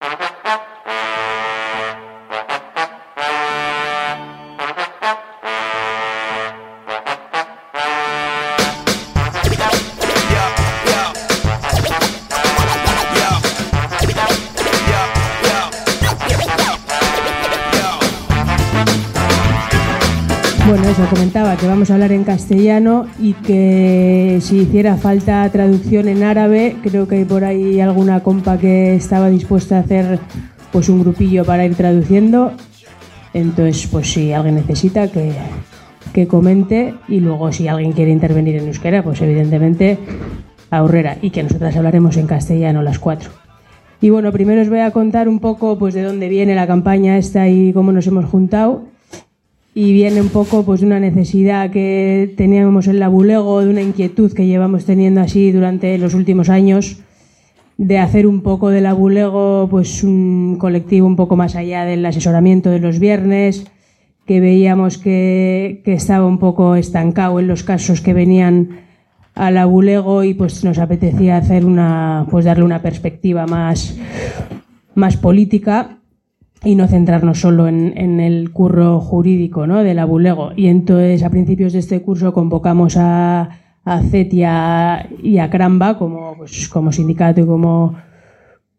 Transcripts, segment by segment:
Bueno, vamos a hablar en castellano y que si hiciera falta traducción en árabe, creo que hay por ahí alguna compa que estaba dispuesta a hacer pues un grupillo para ir traduciendo. Entonces, pues si alguien necesita que, que comente y luego si alguien quiere intervenir en euskera, pues evidentemente ahorrera y que nosotras hablaremos en castellano las cuatro. Y bueno, primero os voy a contar un poco pues de dónde viene la campaña esta y cómo nos hemos juntado y viene un poco pues de una necesidad que teníamos en la Bulego, de una inquietud que llevamos teniendo así durante los últimos años de hacer un poco de la Bulego pues un colectivo un poco más allá del asesoramiento de los viernes, que veíamos que, que estaba un poco estancado en los casos que venían a la Bulego y pues nos apetecía hacer una pues darle una perspectiva más más política y no centrarnos solo en, el curro jurídico ¿no? del abulego. Y entonces, a principios de este curso, convocamos a, a CET y a, Cramba como, pues, como sindicato y como,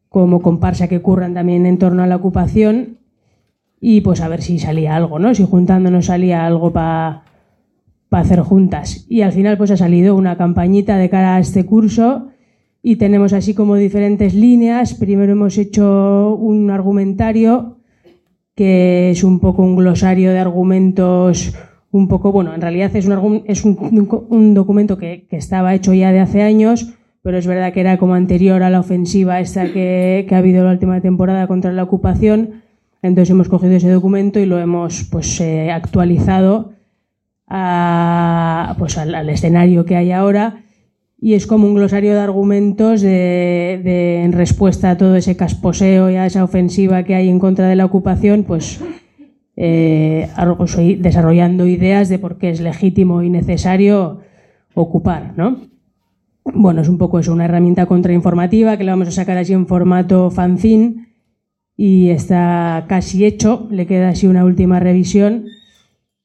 como comparsa que curran también en torno a la ocupación y pues a ver si salía algo, ¿no? Si juntándonos salía algo para hacer juntas. Y al final pues ha salido una campañita de cara a este curso y tenemos así como diferentes líneas. Primero hemos hecho un argumentario que es un poco un glosario de argumentos, un poco, bueno, en realidad es un, es un, documento que, estaba hecho ya de hace años, pero es verdad que era como anterior a la ofensiva esta que, ha habido la última temporada contra la ocupación. Entonces hemos cogido ese documento y lo hemos pues, eh, actualizado pues, al, escenario que hay ahora y es como un glosario de argumentos de, en respuesta a todo ese casposeo y a esa ofensiva que hay en contra de la ocupación, pues, eh, desarrollando ideas de por qué es legítimo y necesario ocupar, ¿no? Bueno, es un poco eso, una herramienta contrainformativa que le vamos a sacar así en formato fanzine y está casi hecho, le queda así una última revisión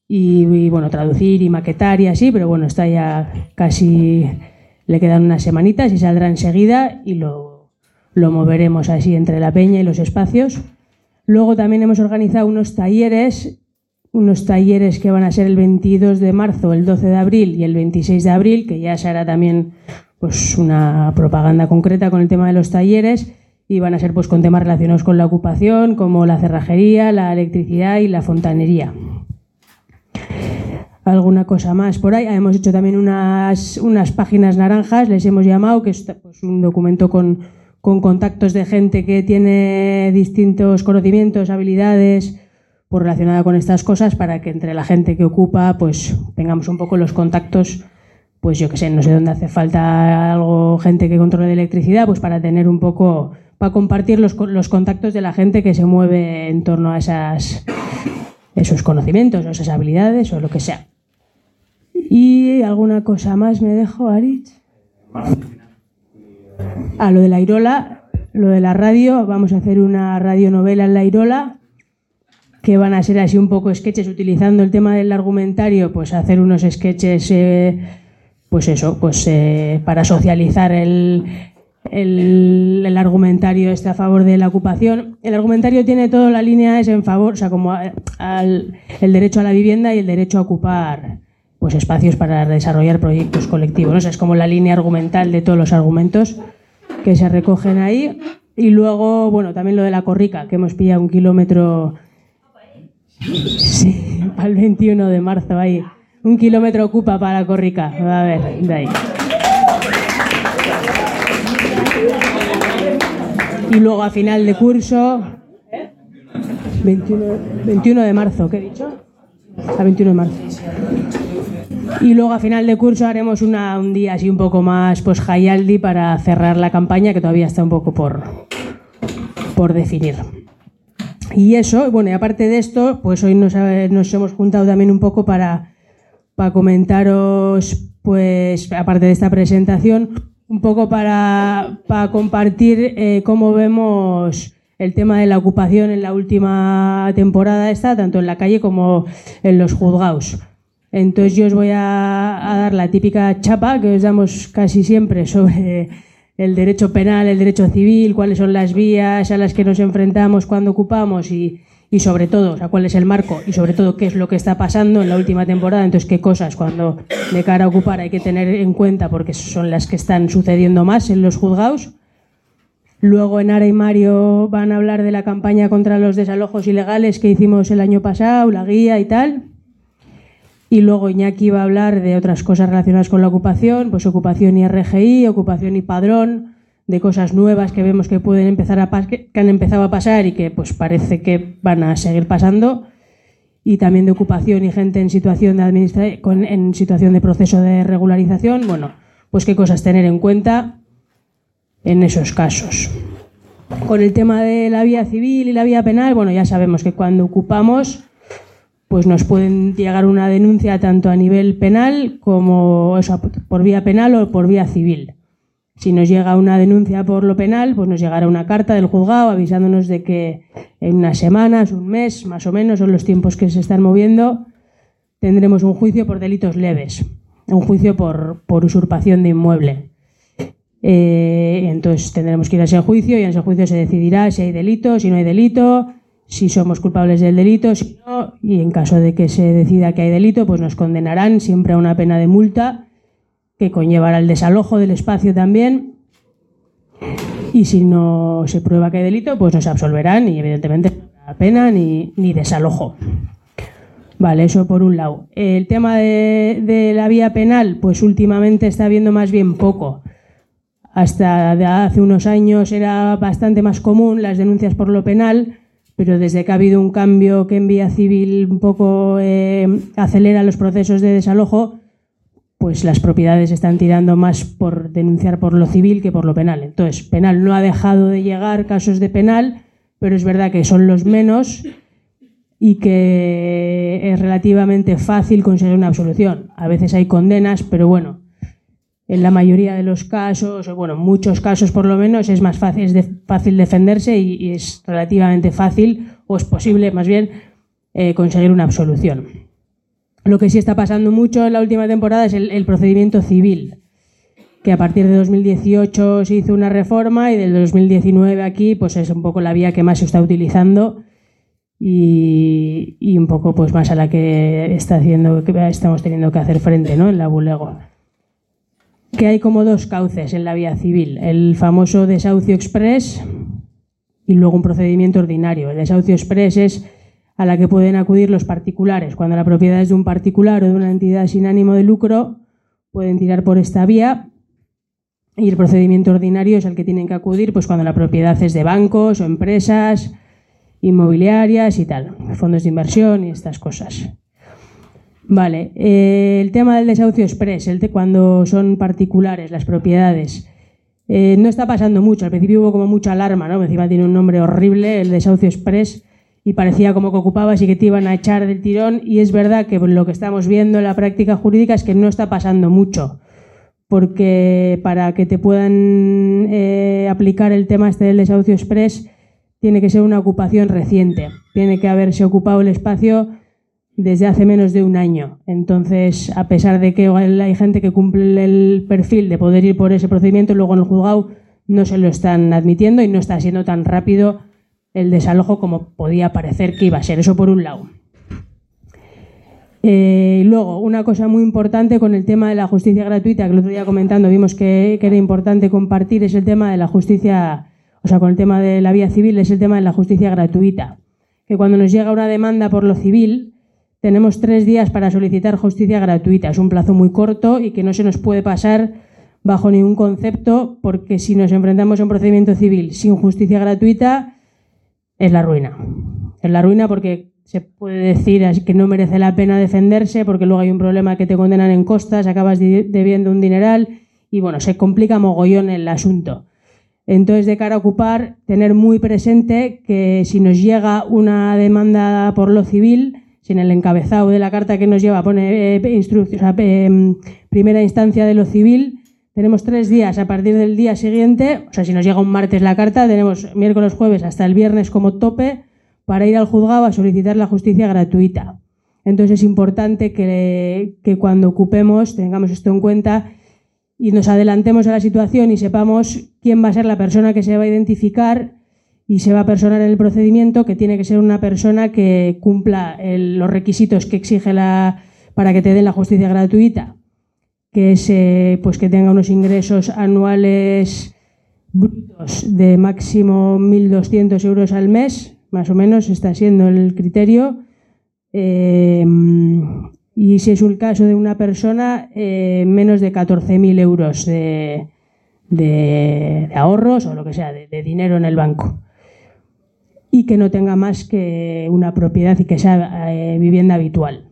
y bueno, traducir y maquetar y así, pero bueno, está ya casi le quedan unas semanitas y saldrá enseguida y lo, lo moveremos así entre la peña y los espacios. Luego también hemos organizado unos talleres, unos talleres que van a ser el 22 de marzo, el 12 de abril y el 26 de abril, que ya será también pues una propaganda concreta con el tema de los talleres y van a ser pues con temas relacionados con la ocupación, como la cerrajería, la electricidad y la fontanería alguna cosa más por ahí. Hemos hecho también unas, unas páginas naranjas, les hemos llamado, que es pues, un documento con, con, contactos de gente que tiene distintos conocimientos, habilidades pues, relacionadas con estas cosas para que entre la gente que ocupa pues tengamos un poco los contactos pues yo que sé, no sé dónde hace falta algo, gente que controle electricidad, pues para tener un poco, para compartir los, los contactos de la gente que se mueve en torno a esas, esos conocimientos o esas habilidades o lo que sea. ¿Y alguna cosa más me dejo, Aritz? A lo de la Irola, lo de la radio, vamos a hacer una radionovela en la Irola, que van a ser así un poco sketches utilizando el tema del argumentario, pues hacer unos sketches, eh, pues eso, pues eh, para socializar el, el, argumentario este a favor de la ocupación. El argumentario tiene toda la línea es en favor, o sea, como al, el derecho a la vivienda y el derecho a ocupar pues espacios para desarrollar proyectos colectivos. es como la línea argumental de todos los argumentos que se recogen ahí. Y luego, bueno, también lo de la corrica, que hemos pillado un kilómetro sí, para el 21 de marzo ahí. Un kilómetro ocupa para la corrica. A ver, de ahí. Y luego a final de curso, 21, 21 de marzo, ¿qué he dicho? A 21 de marzo. Y luego a final de curso haremos una, un día así un poco más pues Hayaldi para cerrar la campaña que todavía está un poco por, por definir. Y eso, bueno, y aparte de esto, pues hoy nos, nos hemos juntado también un poco para, para comentaros, pues aparte de esta presentación, un poco para, para compartir eh, cómo vemos el tema de la ocupación en la última temporada está tanto en la calle como en los juzgados. Entonces yo os voy a, dar la típica chapa que os damos casi siempre sobre el derecho penal, el derecho civil, cuáles son las vías a las que nos enfrentamos cuando ocupamos y, y sobre todo, o sea, cuál es el marco y sobre todo qué es lo que está pasando en la última temporada, entonces qué cosas cuando de cara a ocupar hay que tener en cuenta porque son las que están sucediendo más en los juzgados. Luego en Ara y Mario van a hablar de la campaña contra los desalojos ilegales que hicimos el año pasado, la guía y tal. Y luego Iñaki va a hablar de otras cosas relacionadas con la ocupación, pues ocupación y RGI, ocupación y padrón, de cosas nuevas que vemos que pueden empezar a que han empezado a pasar y que pues parece que van a seguir pasando y también de ocupación y gente en situación de administra en situación de proceso de regularización, bueno, pues qué cosas tener en cuenta en esos casos. Con el tema de la vía civil y la vía penal, bueno, ya sabemos que cuando ocupamos, pues nos pueden llegar una denuncia tanto a nivel penal como por vía penal o por vía civil. Si nos llega una denuncia por lo penal, pues nos llegará una carta del juzgado avisándonos de que en unas semanas, un mes, más o menos, son los tiempos que se están moviendo, tendremos un juicio por delitos leves, un juicio por, usurpación de inmueble. Eh, entonces tendremos que ir a ese juicio y en ese juicio se decidirá si hay delito, si no hay delito, si somos culpables del delito, si no, y en caso de que se decida que hay delito, pues nos condenarán siempre a una pena de multa que conllevará el desalojo del espacio también. Y si no se prueba que hay delito, pues nos absolverán y evidentemente no habrá pena ni, ni desalojo. Vale, eso por un lado. El tema de, de la vía penal, pues últimamente está habiendo más bien poco hasta hace unos años era bastante más común las denuncias por lo penal, pero desde que ha habido un cambio que en vía civil un poco eh, acelera los procesos de desalojo, pues las propiedades están tirando más por denunciar por lo civil que por lo penal. Entonces, penal no ha dejado de llegar casos de penal, pero es verdad que son los menos y que es relativamente fácil conseguir una absolución. A veces hay condenas, pero bueno, en la mayoría de los casos, o bueno, muchos casos por lo menos, es más fácil, es fácil defenderse y, es relativamente fácil, o es posible más bien, eh, conseguir una absolución. Lo que sí está pasando mucho en la última temporada es el, procedimiento civil, que a partir de 2018 se hizo una reforma y del 2019 aquí pues es un poco la vía que más se está utilizando y, y un poco pues más a la que está haciendo que estamos teniendo que hacer frente ¿no? en la Bulego que hay como dos cauces en la vía civil, el famoso desahucio express y luego un procedimiento ordinario. El desahucio express es a la que pueden acudir los particulares. Cuando la propiedad es de un particular o de una entidad sin ánimo de lucro, pueden tirar por esta vía y el procedimiento ordinario es al que tienen que acudir pues cuando la propiedad es de bancos o empresas inmobiliarias y tal, fondos de inversión y estas cosas. Vale, eh, el tema del desahucio express, el de cuando son particulares las propiedades. Eh, no está pasando mucho, al principio hubo como mucha alarma, ¿no? Encima tiene un nombre horrible, el desahucio express, y parecía como que ocupabas y que te iban a echar del tirón, y es verdad que lo que estamos viendo en la práctica jurídica es que no está pasando mucho, porque para que te puedan eh, aplicar el tema este del desahucio express, tiene que ser una ocupación reciente, tiene que haberse ocupado el espacio desde hace menos de un año. Entonces, a pesar de que hay gente que cumple el perfil de poder ir por ese procedimiento, luego en el juzgado no se lo están admitiendo y no está siendo tan rápido el desalojo como podía parecer que iba a ser. Eso por un lado. Eh, luego, una cosa muy importante con el tema de la justicia gratuita, que el otro día comentando vimos que era importante compartir, es el tema de la justicia, o sea, con el tema de la vía civil, es el tema de la justicia gratuita. Que cuando nos llega una demanda por lo civil, tenemos tres días para solicitar justicia gratuita. Es un plazo muy corto y que no se nos puede pasar bajo ningún concepto porque si nos enfrentamos a un procedimiento civil sin justicia gratuita es la ruina. Es la ruina porque se puede decir que no merece la pena defenderse porque luego hay un problema que te condenan en costas, acabas debiendo un dineral y bueno, se complica mogollón el asunto. Entonces, de cara a ocupar, tener muy presente que si nos llega una demanda por lo civil, si en el encabezado de la carta que nos lleva pone eh, instrucción, em, primera instancia de lo civil, tenemos tres días a partir del día siguiente, o sea, si nos llega un martes la carta, tenemos miércoles, jueves hasta el viernes como tope para ir al juzgado a solicitar la justicia gratuita. Entonces es importante que, que cuando ocupemos tengamos esto en cuenta y nos adelantemos a la situación y sepamos quién va a ser la persona que se va a identificar y se va a personar en el procedimiento, que tiene que ser una persona que cumpla los requisitos que exige la, para que te den la justicia gratuita que, se, pues que tenga unos ingresos anuales brutos de máximo 1.200 euros al mes, más o menos está siendo el criterio. Eh, y si es un caso de una persona, eh, menos de 14.000 euros de, de, ahorros o lo que sea, de, dinero en el banco. Y que no tenga más que una propiedad y que sea eh, vivienda habitual.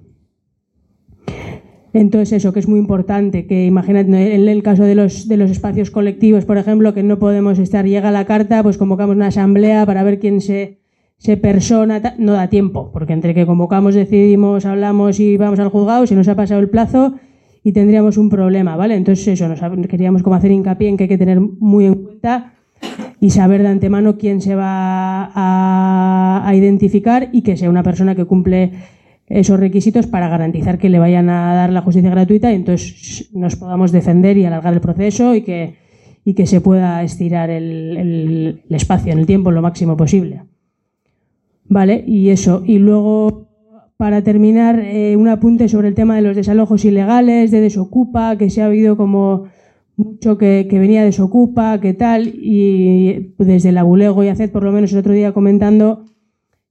Entonces, eso que es muy importante, que imagínate, en el caso de los, de los espacios colectivos, por ejemplo, que no podemos estar, llega la carta, pues convocamos una asamblea para ver quién se, se persona, no da tiempo, porque entre que convocamos, decidimos, hablamos y vamos al juzgado, se nos ha pasado el plazo y tendríamos un problema, ¿vale? Entonces, eso, nos, queríamos como hacer hincapié en que hay que tener muy en cuenta y saber de antemano quién se va a, identificar y que sea una persona que cumple esos requisitos para garantizar que le vayan a dar la justicia gratuita y entonces nos podamos defender y alargar el proceso y que, y que se pueda estirar el, el, espacio en el tiempo lo máximo posible. Vale, y eso. Y luego, para terminar, eh, un apunte sobre el tema de los desalojos ilegales, de desocupa, que se ha habido como mucho que, que venía desocupa, que tal, y desde la Bulego y ACED, por lo menos el otro día comentando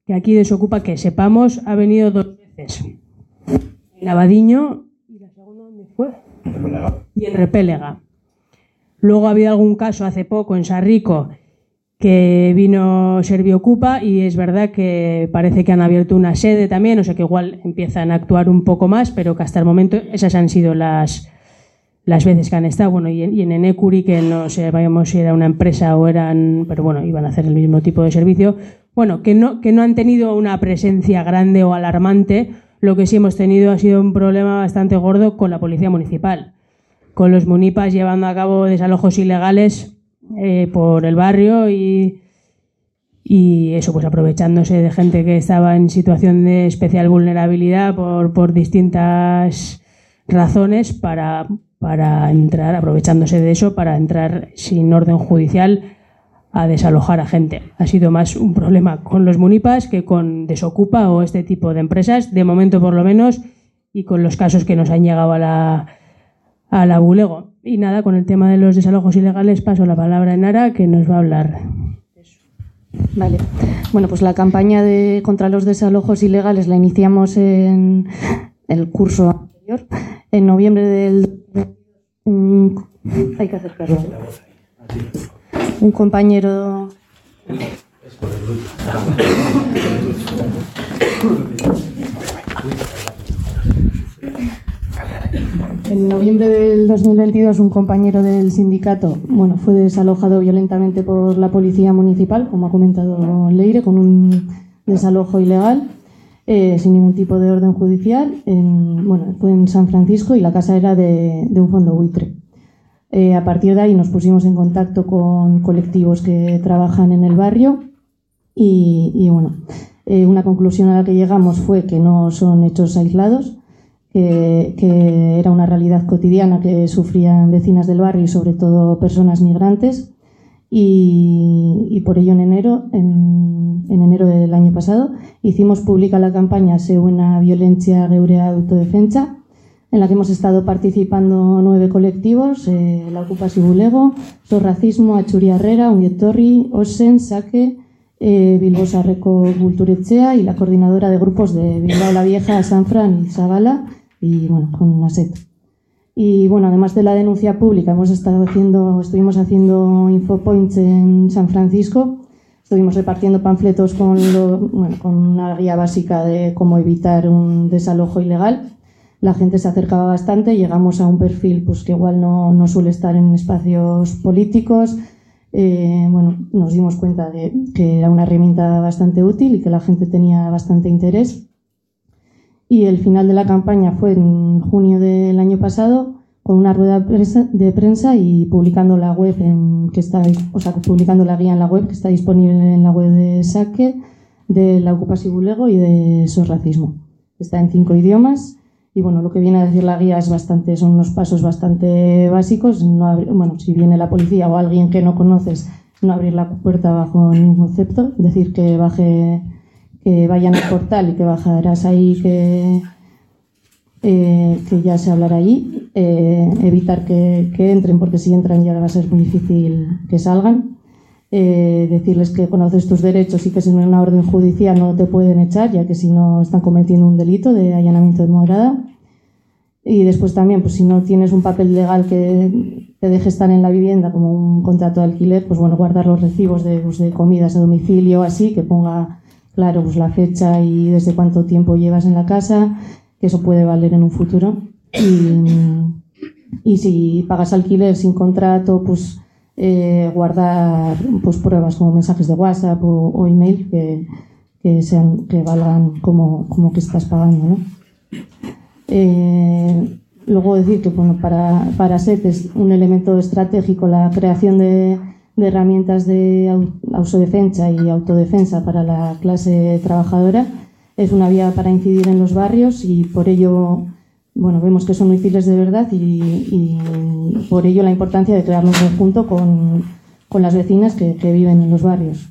que aquí desocupa, que sepamos, ha venido dos en Abadiño y la segunda dónde fue y en Repélega. Luego ha habido algún caso hace poco en Sarrico que vino Serviocupa y es verdad que parece que han abierto una sede también, o sea que igual empiezan a actuar un poco más, pero que hasta el momento esas han sido las, las veces que han estado. Bueno, y en, Enecuri, que no sé, vayamos si era una empresa o eran, pero bueno, iban a hacer el mismo tipo de servicio, bueno, que no, que no han tenido una presencia grande o alarmante. Lo que sí hemos tenido ha sido un problema bastante gordo con la policía municipal, con los munipas llevando a cabo desalojos ilegales eh, por el barrio y, y eso, pues aprovechándose de gente que estaba en situación de especial vulnerabilidad por, por distintas razones para, para entrar, aprovechándose de eso, para entrar sin orden judicial a desalojar a gente. Ha sido más un problema con los munipas que con Desocupa o este tipo de empresas, de momento por lo menos, y con los casos que nos han llegado a la, a la Bulego. Y nada, con el tema de los desalojos ilegales paso la palabra a Nara que nos va a hablar. Vale. Bueno, pues la campaña de contra los desalojos ilegales la iniciamos en el curso anterior, en noviembre del. Hay que acercarlo un compañero. En noviembre del 2022, un compañero del sindicato bueno, fue desalojado violentamente por la policía municipal, como ha comentado Leire, con un desalojo ilegal, eh, sin ningún tipo de orden judicial. En, bueno, fue en San Francisco y la casa era de, un fondo buitre. Eh, a partir de ahí nos pusimos en contacto con colectivos que trabajan en el barrio y, bueno, eh, una conclusión a la que llegamos fue que no son hechos aislados, que, era una realidad cotidiana que sufrían vecinas del barrio y sobre todo personas migrantes y, por ello en enero, en, enero del año pasado, hicimos pública la campaña Se una violencia geure autodefensa en la que hemos estado participando nueve colectivos, eh, la Ocupa Sibulego, So Racismo, Achuri Herrera, Ungietorri, Osen, Saque, eh, Bilbo Sarreco Culturechea y la coordinadora de grupos de Bilbao la Vieja, San Fran y Zabala, y bueno, con Naset. Y bueno, además de la denuncia pública, hemos estado haciendo, estuvimos haciendo infopoints en San Francisco, estuvimos repartiendo panfletos con, bueno, con una guía básica de cómo evitar un desalojo ilegal la gente se acercaba bastante, llegamos a un perfil pues, que igual no, no suele estar en espacios políticos. Eh, bueno, nos dimos cuenta de que era una herramienta bastante útil y que la gente tenía bastante interés. Y el final de la campaña fue en junio del año pasado, con una rueda de prensa y publicando la web en, que está, o sea, publicando la guía en la web que está disponible en la web de Saque, de la ocupación bulego y de racismo. Está en cinco idiomas y bueno, lo que viene a decir la guía es bastante, son unos pasos bastante básicos. No, bueno, si viene la policía o alguien que no conoces, no abrir la puerta bajo ningún concepto, decir que baje, que vayan al portal y que bajarás ahí, que, eh, que ya se hablará allí, eh, evitar que, entren, porque si entran ya va a ser muy difícil que salgan. Eh, decirles que conoces tus derechos y que si no hay una orden judicial no te pueden echar, ya que si no están cometiendo un delito de allanamiento de morada. Y después también, pues si no tienes un papel legal que te deje estar en la vivienda como un contrato de alquiler, pues bueno, guardar los recibos de, pues, de comidas a domicilio, así, que ponga claro pues la fecha y desde cuánto tiempo llevas en la casa, que eso puede valer en un futuro. Y, si pagas alquiler sin contrato, pues eh, guardar pues, pruebas como mensajes de WhatsApp o, email que, que, sean, que valgan como, como que estás pagando. ¿no? Eh, luego decir que bueno, para, para SET es un elemento estratégico la creación de, de herramientas de autodefensa y autodefensa para la clase trabajadora. Es una vía para incidir en los barrios y por ello bueno, vemos que son útiles de verdad y, por ello la importancia de crearlo un conjunto con, con las vecinas que, viven en los barrios.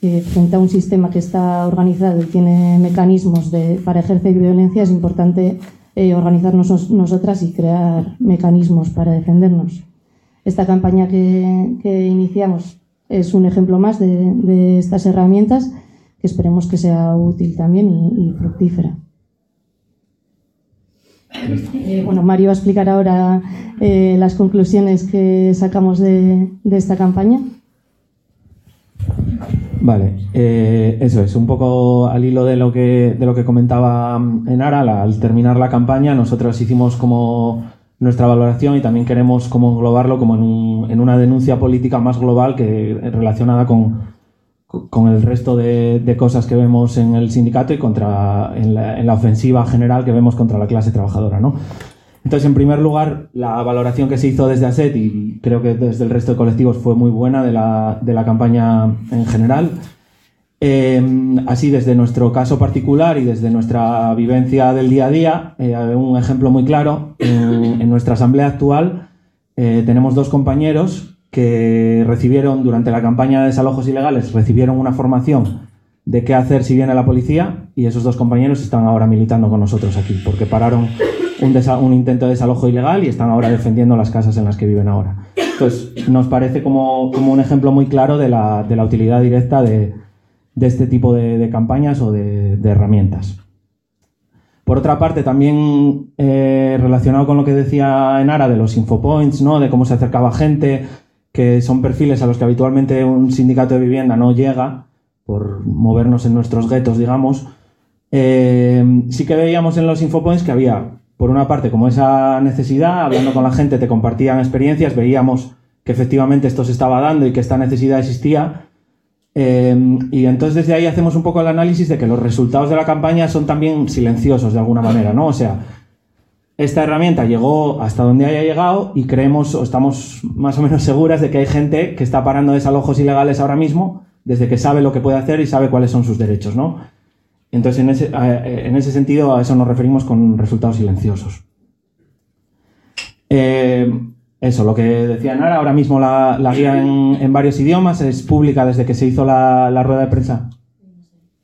frente a un sistema que está organizado y tiene mecanismos de, para ejercer violencia, es importante eh, organizarnos nosotras y crear mecanismos para defendernos. Esta campaña que, que iniciamos es un ejemplo más de, de, estas herramientas que esperemos que sea útil también y, y fructífera. Eh, bueno, Mario va a explicar ahora eh, las conclusiones que sacamos de, esta campaña. Vale, eh, eso es, un poco al hilo de lo que, de lo que comentaba Enara, al terminar la campaña nosotros hicimos como nuestra valoración y también queremos como englobarlo como en, en una denuncia política más global que relacionada con, con el resto de, cosas que vemos en el sindicato y contra, en la, ofensiva general que vemos contra la clase trabajadora. ¿no? Entonces, en primer lugar, la valoración que se hizo desde ASET y creo que desde el resto de colectivos fue muy buena de la, campaña en general. Eh, así, desde nuestro caso particular y desde nuestra vivencia del día a día, eh, un ejemplo muy claro, en, nuestra asamblea actual eh, tenemos dos compañeros que recibieron durante la campaña de desalojos ilegales, recibieron una formación de qué hacer si viene la policía y esos dos compañeros están ahora militando con nosotros aquí, porque pararon un, intento de desalojo ilegal y están ahora defendiendo las casas en las que viven ahora. Entonces, nos parece como, un ejemplo muy claro de la, utilidad directa de, este tipo de, campañas o de, herramientas. Por otra parte, también eh, relacionado con lo que decía Enara de los infopoints, ¿no? de cómo se acercaba gente, que son perfiles a los que habitualmente un sindicato de vivienda no llega, por movernos en nuestros guetos, digamos, eh, sí que veíamos en los infopoints que había, por una parte, como esa necesidad, hablando con la gente, te compartían experiencias, veíamos que efectivamente esto se estaba dando y que esta necesidad existía. Eh, y entonces desde ahí hacemos un poco el análisis de que los resultados de la campaña son también silenciosos de alguna manera, ¿no? O sea, esta herramienta llegó hasta donde haya llegado y creemos o estamos más o menos seguras de que hay gente que está parando desalojos ilegales ahora mismo desde que sabe lo que puede hacer y sabe cuáles son sus derechos, ¿no? Entonces, en ese, en ese sentido, a eso nos referimos con resultados silenciosos. Eh, eso, lo que decía Nara, ahora mismo la, guía en, varios idiomas es pública desde que se hizo la, rueda de prensa.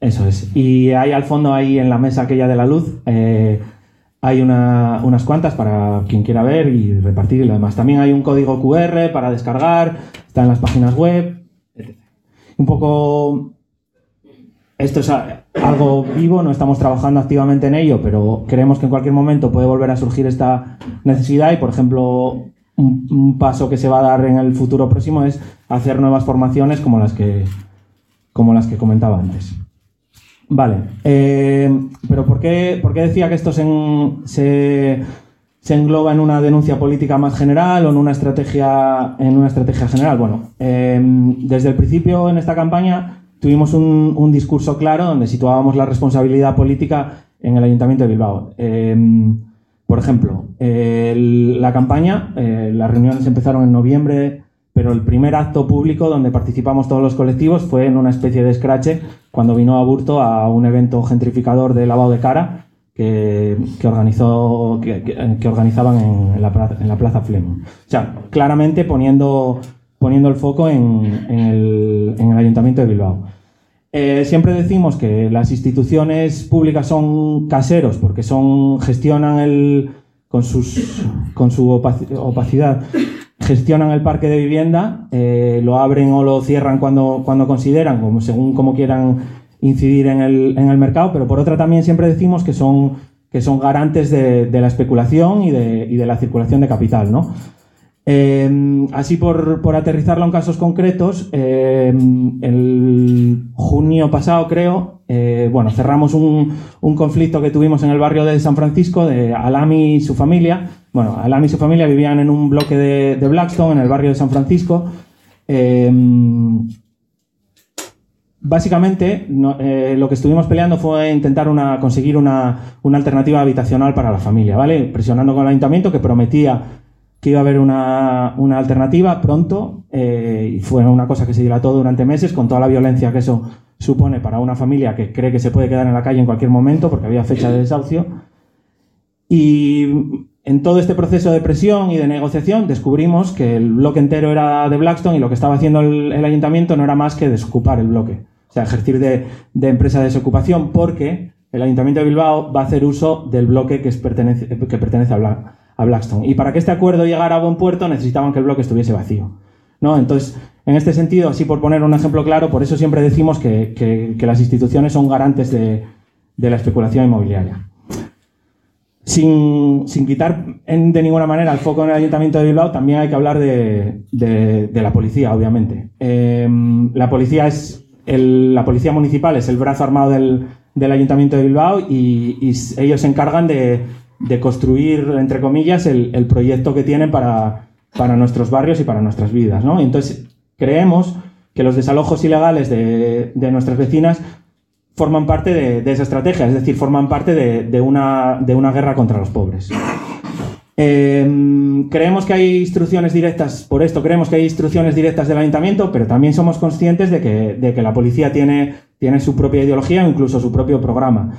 Eso es. Y hay al fondo, ahí en la mesa aquella de la luz, eh, hay unas cuantas para quien quiera ver y repartir y lo demás. También hay un código QR para descargar, está en las páginas web, etc. Un poco... Esto es algo vivo, no estamos trabajando activamente en ello, pero creemos que en cualquier momento puede volver a surgir esta necesidad y, por ejemplo, un, paso que se va a dar en el futuro próximo es hacer nuevas formaciones como las que, como las que comentaba antes. Vale, eh, pero ¿por qué, ¿por qué, decía que esto se, se, engloba en una denuncia política más general o en una estrategia, en una estrategia general? Bueno, em, desde el principio en esta campaña tuvimos un, discurso claro donde situábamos la responsabilidad política en el Ayuntamiento de Bilbao. Em, Por ejemplo, la campaña, las reuniones empezaron en noviembre pero el primer acto público donde participamos todos los colectivos fue en una especie de escrache cuando vino a Burto a un evento gentrificador de lavado de cara que, organizó, que, organizaban en, la, en, la, Plaza. O sea, claramente poniendo, poniendo el foco en, el, Ayuntamiento de Bilbao. Eh, siempre decimos que las instituciones públicas son caseros porque son, gestionan el, con, sus, con su opacidad gestionan el parque de vivienda, eh, lo abren o lo cierran cuando, cuando consideran, como, según como quieran incidir en el, en el, mercado, pero por otra también siempre decimos que son, que son garantes de, de la especulación y de, y de, la circulación de capital. ¿no? Eh, así por, por, aterrizarlo en casos concretos, eh, el junio pasado creo, bueno, cerramos un, un conflicto que tuvimos en el barrio de San Francisco de Alami y su familia, bueno, Alam y su familia vivían en un bloque de, Blackstone, en el barrio de San Francisco. Em, básicamente, eh, lo que estuvimos peleando fue intentar conseguir una, alternativa habitacional para la familia, ¿vale? Presionando con el ayuntamiento que prometía que iba a haber una, alternativa pronto eh, y fue una cosa que se dilató durante meses con toda la violencia que eso supone para una familia que cree que se puede quedar en la calle en cualquier momento porque había fecha de desahucio. Y en todo este proceso de presión y de negociación descubrimos que el bloque entero era de Blackstone y lo que estaba haciendo el, ayuntamiento no era más que desocupar el bloque. O sea, ejercer de, empresa de desocupación porque el ayuntamiento de Bilbao va a hacer uso del bloque que, pertenece, que pertenece a, Blackstone. Y para que este acuerdo llegara a buen puerto necesitaban que el bloque estuviese vacío. ¿no? Entonces, en este sentido, así por poner un ejemplo claro, por eso siempre decimos que, las instituciones son garantes de la especulación inmobiliaria. Sin, quitar de ninguna manera el foco en el Ayuntamiento de Bilbao, también hay que hablar de, la policía, obviamente. Em, la policía es la policía municipal es el brazo armado del, Ayuntamiento de Bilbao y, ellos se encargan de, construir, entre comillas, el, proyecto que tienen para, nuestros barrios y para nuestras vidas. Entonces, creemos que los desalojos ilegales de, de nuestras vecinas forman parte de, esa estrategia, es decir, forman parte de, una, guerra contra los pobres. Em, creemos que hay instrucciones directas, por esto creemos que hay instrucciones directas del ayuntamiento, pero también somos conscientes de que, la policía tiene, tiene, su propia ideología incluso su propio programa.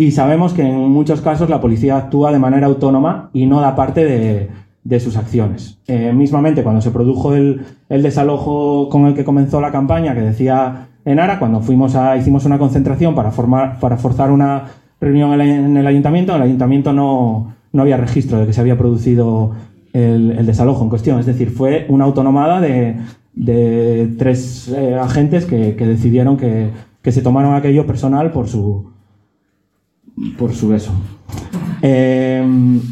Y sabemos que en muchos casos la policía actúa de manera autónoma y no da parte de, sus acciones. Eh, mismamente, cuando se produjo el, desalojo con el que comenzó la campaña, que decía en Ara, cuando fuimos a, hicimos una concentración para, formar, para forzar una reunión en el ayuntamiento, en el ayuntamiento no, no había registro de que se había producido el, desalojo en cuestión. Es decir, fue una autonomada de, de tres eh, agentes que, decidieron que, se tomaron aquello personal por su, por su beso. Eh,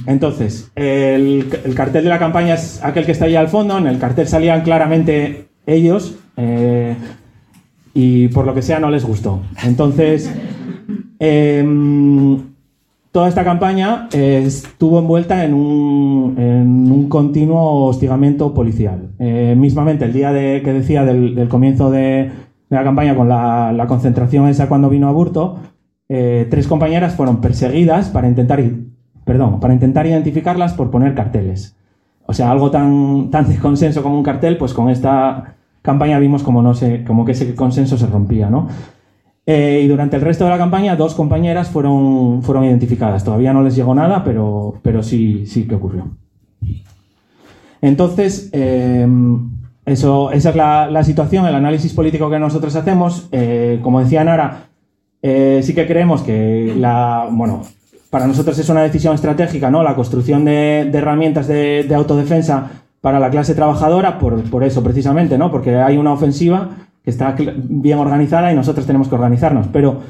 entonces, el, cartel de la campaña es aquel que está ahí al fondo. En el cartel salían claramente ellos. Eh, y por lo que sea no les gustó. Entonces, em, toda esta campaña estuvo envuelta en un, continuo hostigamiento policial. Eh, mismamente, el día de, que decía del, comienzo de, la campaña con la, concentración esa cuando vino a Burto, eh, tres compañeras fueron perseguidas para intentar, perdón, para intentar identificarlas por poner carteles. O sea, algo tan, tan consenso como un cartel, pues con esta campaña vimos como, no sé, como que ese consenso se rompía, ¿no? Eh, y durante el resto de la campaña, dos compañeras fueron, fueron identificadas. Todavía no les llegó nada, pero, pero sí, sí que ocurrió. Entonces, eh, eso, esa es la, situación, el análisis político que nosotros hacemos. Eh, como decía Nara, sí que creemos que la, bueno, para nosotros es una decisión estratégica, ¿no? La construcción de, herramientas de, de, autodefensa para la clase trabajadora por, eso precisamente, ¿no? Porque hay una ofensiva que está bien organizada y nosotros tenemos que organizarnos. Pero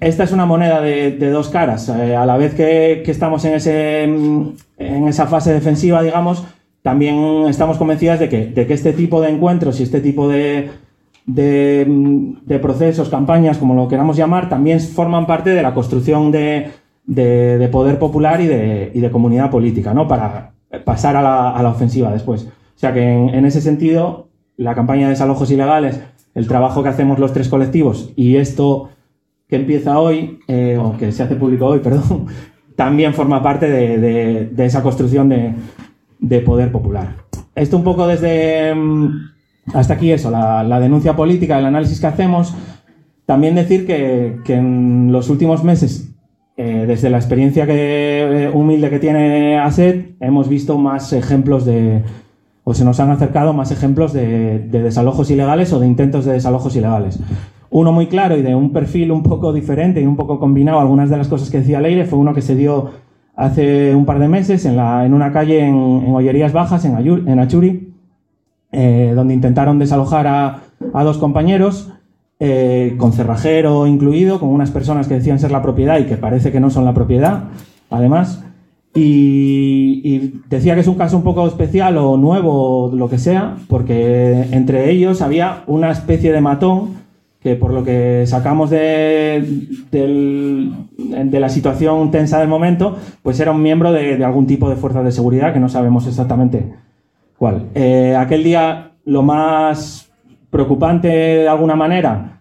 esta es una moneda de, dos caras. Eh, a la vez que, estamos en, ese, en esa fase defensiva, digamos, también estamos convencidas de que, de que este tipo de encuentros y este tipo de, de, procesos, campañas, como lo queramos llamar, también forman parte de la construcción de, poder popular y de, y de comunidad política, ¿no? Para, pasar a la, ofensiva después. O sea que en, ese sentido, la campaña de desalojos ilegales, el trabajo que hacemos los tres colectivos y esto que empieza hoy, eh, o que se hace público hoy, perdón, también forma parte de, esa construcción de, poder popular. Esto un poco desde... Hasta aquí eso, la, denuncia política, el análisis que hacemos. También decir que, en los últimos meses, eh, desde la experiencia que, humilde que tiene ASET, hemos visto más ejemplos de, o se nos han acercado más ejemplos de, de, desalojos ilegales o de intentos de desalojos ilegales. Uno muy claro y de un perfil un poco diferente y un poco combinado, algunas de las cosas que decía Leire, fue uno que se dio hace un par de meses en, una calle en, en Bajas, en Achuri, eh, donde intentaron desalojar a, a dos compañeros, eh, con cerrajero incluido, con unas personas que decían ser la propiedad y que parece que no son la propiedad, además. Y, y, decía que es un caso un poco especial o nuevo o lo que sea, porque entre ellos había una especie de matón que por lo que sacamos de, de, la situación tensa del momento, pues era un miembro de, algún tipo de fuerza de seguridad que no sabemos exactamente cuál. Eh, aquel día lo más preocupante de alguna manera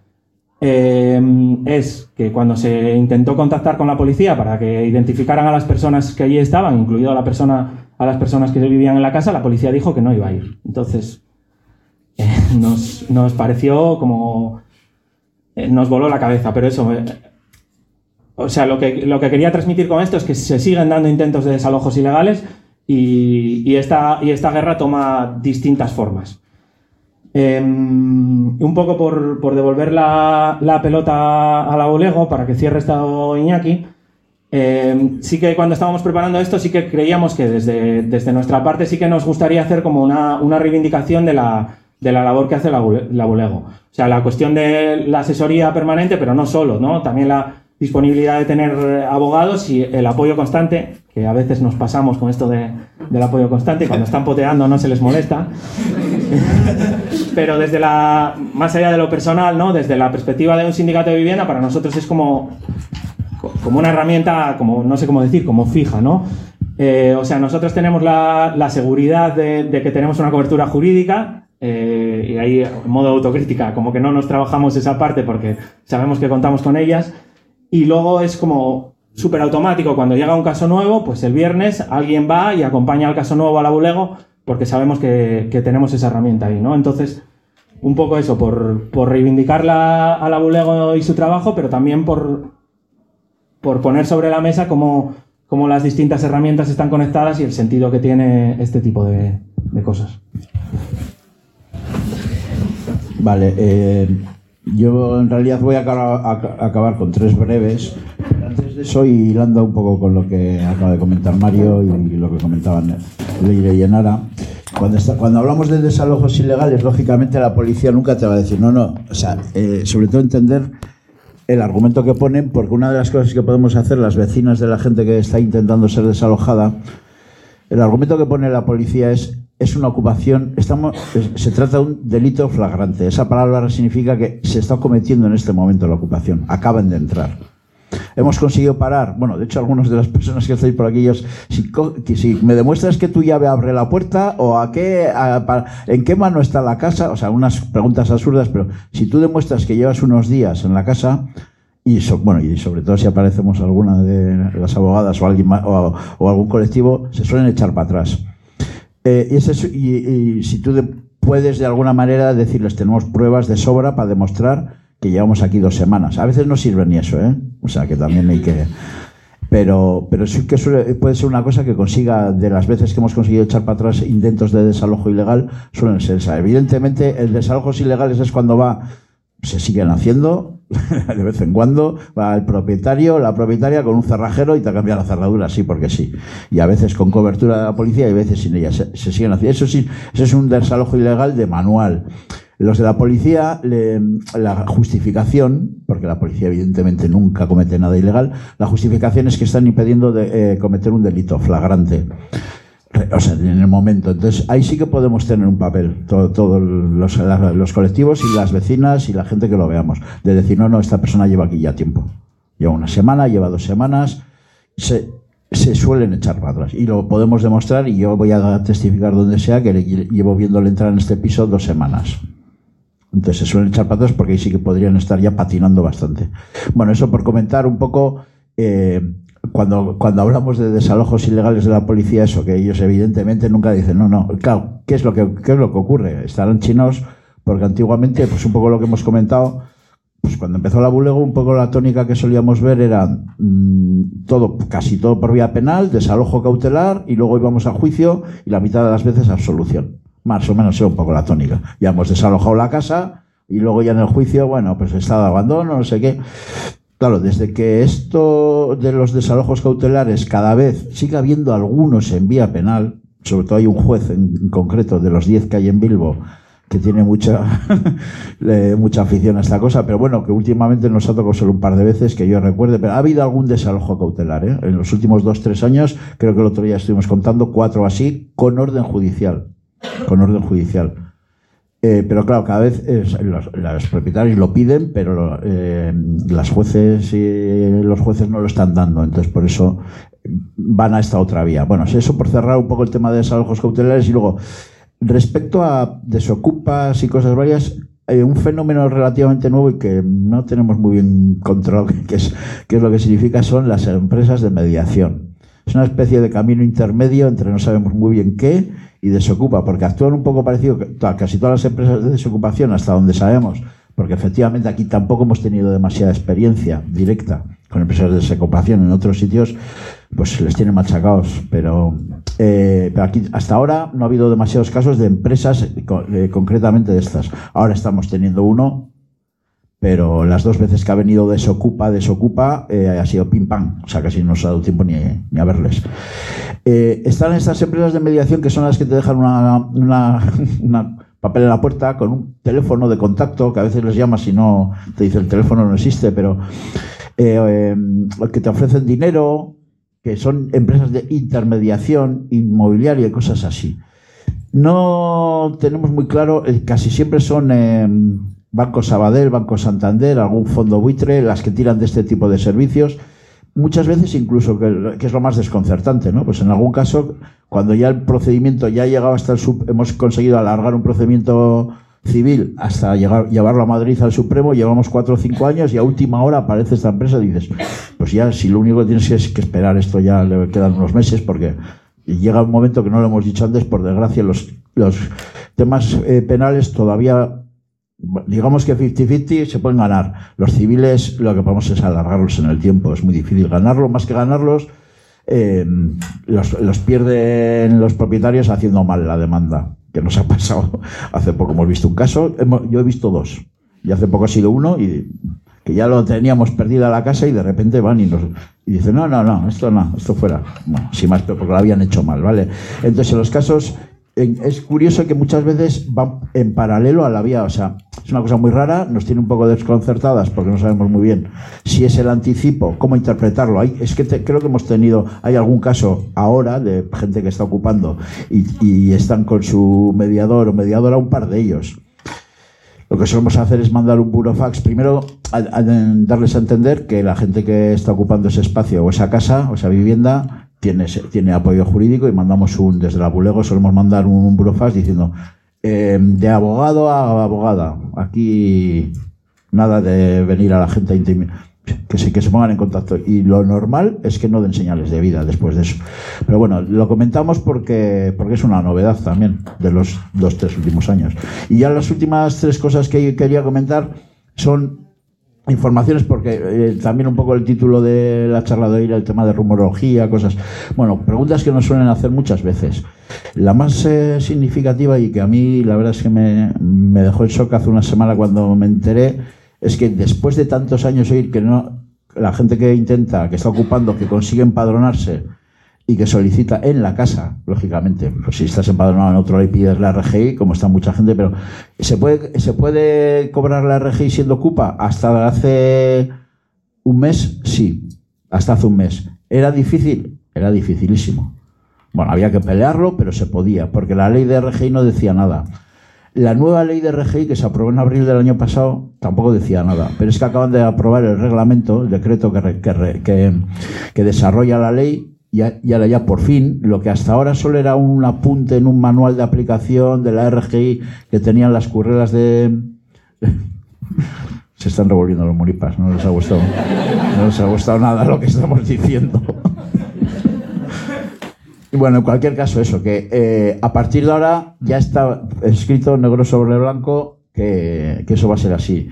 eh, es que cuando se intentó contactar con la policía para que identificaran a las personas que allí estaban, incluido a, la persona, a las personas que vivían en la casa, la policía dijo que no iba a ir. Entonces, eh, nos, nos pareció como eh, nos voló la cabeza, pero eso... O sea, lo que, lo que quería transmitir con esto es que se siguen dando intentos de desalojos ilegales y, esta, y esta guerra toma distintas formas. Em, un poco por, devolver la, pelota a la Bolego para que cierre esto Iñaki. Em, sí que cuando estábamos preparando esto, sí que creíamos que desde, nuestra parte sí que nos gustaría hacer como una, reivindicación de la, labor que hace la, la Bulego. O sea, la cuestión de la asesoría permanente, pero no solo, ¿no? También la disponibilidad de tener abogados y el apoyo constante, que a veces nos pasamos con esto de, del apoyo constante, cuando están poteando no se les molesta. pero desde la, más allá de lo personal, ¿no? Desde la perspectiva de un sindicato de vivienda, para nosotros es como, como una herramienta, como, no sé cómo decir, como fija, ¿no? Eh, o sea, nosotros tenemos la, la seguridad de, de, que tenemos una cobertura jurídica eh, y ahí, en modo autocrítica, como que no nos trabajamos esa parte porque sabemos que contamos con ellas. Y luego es como súper automático, cuando llega un caso nuevo, pues el viernes alguien va y acompaña al caso nuevo a la Bulego porque sabemos que, tenemos esa herramienta ahí, ¿no? Entonces, un poco eso, por, por reivindicar la Bulego y su trabajo, pero también por, por poner sobre la mesa cómo, cómo las distintas herramientas están conectadas y el sentido que tiene este tipo de, de cosas. Vale, eh, yo en realidad voy a acabar, con tres breves. Antes de eso, y hilando un poco con lo que acaba de comentar Mario y lo que comentaban Leire y Enara, cuando, cuando hablamos de desalojos ilegales, lógicamente la policía nunca te va a decir, no, no, o sea, eh, sobre todo entender el argumento que ponen, porque una de las cosas que podemos hacer las vecinas de la gente que está intentando ser desalojada, el argumento que pone la policía es es una ocupación, estamos, se trata de un delito flagrante. Esa palabra significa que se está cometiendo en este momento la ocupación, acaban de entrar. Hemos conseguido parar, bueno, de hecho algunas de las personas que estáis por aquí, si, si me demuestras que tu llave abre la puerta o a qué, en qué mano está la casa, o sea, unas preguntas absurdas, pero si tú demuestras que llevas unos días en la casa, y bueno y sobre todo si aparecemos alguna de las abogadas o alguien o algún colectivo se suelen echar para atrás. Eh, y, si tú puedes de alguna manera decirles, tenemos pruebas de sobra para demostrar que llevamos aquí dos semanas. A veces no sirve ni eso, ¿eh? O sea, que también hay que... Pero, pero sí que puede ser una cosa que consiga, de las veces que hemos conseguido echar para atrás intentos de desalojo ilegal, suelen ser esa. Evidentemente, el desalojos ilegales es cuando va, se siguen haciendo, de vez en cuando va el propietario, la propietaria con un cerrajero y te cambia la cerradura, sí, porque sí. Y a veces con cobertura de la policía y a veces sin ella. Se, siguen haciendo. Eso sí, eso es un desalojo ilegal de manual. Los de la policía, la justificación, porque la policía evidentemente nunca comete nada ilegal, la justificación es que están impidiendo de, eh, cometer un delito flagrante o sea, en el momento. Entonces, ahí sí que podemos tener un papel, todos los, los, colectivos y las vecinas y la gente que lo veamos, de decir, no, no, esta persona lleva aquí ya tiempo. Lleva una semana, lleva dos semanas, se, se suelen echar para atrás. Y lo podemos demostrar, y yo voy a testificar donde sea, que llevo viéndole entrar en este piso dos semanas. Entonces se suelen echar atrás porque ahí sí que podrían estar ya patinando bastante. Bueno, eso por comentar un poco... Eh, cuando, cuando hablamos de desalojos ilegales de la policía, eso, que ellos evidentemente nunca dicen, no, no, claro, ¿qué es lo que, qué es lo que ocurre? Estarán chinos, porque antiguamente, pues un poco lo que hemos comentado, pues cuando empezó la Bulego, un poco la tónica que solíamos ver era mm, todo, casi todo por vía penal, desalojo cautelar, y luego íbamos a juicio, y la mitad de las veces absolución. Más o menos era un poco la tónica. Ya hemos desalojado la casa, y luego ya en el juicio, bueno, pues estado de abandono, no sé qué. Claro, desde que esto de los desalojos cautelares cada vez sigue habiendo algunos en vía penal, sobre todo hay un juez en, concreto de los 10 que hay en Bilbo que tiene mucha mucha afición a esta cosa, pero bueno, que últimamente nos ha tocado solo un par de veces que yo recuerde, pero ha habido algún desalojo cautelar, ¿eh? En los últimos dos, tres años, creo que el otro día estuvimos contando cuatro así, con orden judicial. Con orden judicial. Eh, pero claro, cada vez los, propietarios lo piden, pero eh, las jueces y los jueces no lo están dando. Entonces, por eso van a esta otra vía. Bueno, eso por cerrar un poco el tema de desalojos cautelares y luego, respecto a desocupas y cosas varias, hay un fenómeno relativamente nuevo y que no tenemos muy bien controlado qué es, qué es lo que significa, son las empresas de mediación. Es una especie de camino intermedio entre no sabemos muy bien qué y desocupa, porque actúan un poco parecido a casi todas las empresas de desocupación, hasta donde sabemos, porque efectivamente aquí tampoco hemos tenido demasiada experiencia directa con empresas de desocupación. En otros sitios, pues les tienen machacados, pero, eh, pero aquí hasta ahora no ha habido demasiados casos de empresas eh, concretamente de estas. Ahora estamos teniendo uno pero las dos veces que ha venido desocupa, desocupa, eh, ha sido pim pam, o sea, casi no nos ha dado tiempo ni, ni a verles. Eh, están estas empresas de mediación que son las que te dejan una, una, papel en la puerta con un teléfono de contacto, que a veces les llamas y no te dice el teléfono no existe, pero eh, que te ofrecen dinero, que son empresas de intermediación inmobiliaria y cosas así. No tenemos muy claro, casi siempre son Banco Sabadell, Banco Santander, algún fondo buitre, las que tiran de este tipo de servicios. Muchas veces incluso, que, es lo más desconcertante, ¿no? Pues en algún caso, cuando ya el procedimiento ya ha llegado hasta el sub, hemos conseguido alargar un procedimiento civil hasta llegar, llevarlo a Madrid al Supremo, llevamos cuatro o cinco años y a última hora aparece esta empresa y dices, pues ya si lo único que tienes es que esperar esto ya le quedan unos meses porque llega un momento que no lo hemos dicho antes, por desgracia los, los temas eh, penales todavía digamos que 50-50 se pueden ganar. Los civiles lo que podemos es alargarlos en el tiempo. Es muy difícil ganarlo, más que ganarlos, eh, los, pierden los propietarios haciendo mal la demanda, que nos ha pasado hace poco. Hemos visto un caso, yo he visto dos, y hace poco ha sido uno, y que ya lo teníamos perdido a la casa y de repente van y nos y dicen, no, no, no, esto no, esto fuera. Bueno, si más, porque lo habían hecho mal, ¿vale? Entonces, en los casos es curioso que muchas veces va en paralelo a la vía, o sea, es una cosa muy rara, nos tiene un poco desconcertadas porque no sabemos muy bien si es el anticipo, cómo interpretarlo. Hay, es que creo que hemos tenido, hay algún caso ahora de gente que está ocupando y, están con su mediador o mediadora, un par de ellos. Lo que solemos hacer es mandar un burofax, primero darles a entender que la gente que está ocupando ese espacio o esa casa o esa vivienda tiene, tiene apoyo jurídico y mandamos un, desde la Bulego solemos mandar un burofax diciendo eh, de abogado a abogada, aquí nada de venir a la gente que se, que se pongan en contacto. Y lo normal es que no den señales de vida después de eso. Pero bueno, lo comentamos porque, porque es una novedad también de los dos, tres últimos años. Y ya las últimas tres cosas que quería comentar son informaciones porque eh, también un poco el título de la charla de hoy era el tema de rumorología, cosas. Bueno, preguntas que nos suelen hacer muchas veces. La más eh, significativa y que a mí la verdad es que me, me, dejó el shock hace una semana cuando me enteré es que después de tantos años oír que no la gente que intenta, que está ocupando, que consigue empadronarse y que solicita en la casa, lógicamente. Pues si estás empadronado en otro le pides la RGI, como está mucha gente, pero ¿se puede, ¿se puede cobrar la RGI siendo ocupa? Hasta hace un mes, sí. Hasta hace un mes. ¿Era difícil? Era dificilísimo. Bueno, había que pelearlo, pero se podía, porque la ley de RGI no decía nada. La nueva ley de RGI que se aprobó en abril del año pasado tampoco decía nada, pero es que acaban de aprobar el reglamento, el decreto que, que, que desarrolla la ley y, ahora ya por fin, lo que hasta ahora solo era un apunte en un manual de aplicación de la RGI que tenían las currelas de... Se están revolviendo los moripas, no les ha gustado, no les ha gustado nada lo que estamos diciendo. Y bueno, en cualquier caso, eso, que eh, a partir de ahora ya está escrito negro sobre blanco que, que eso va a ser así.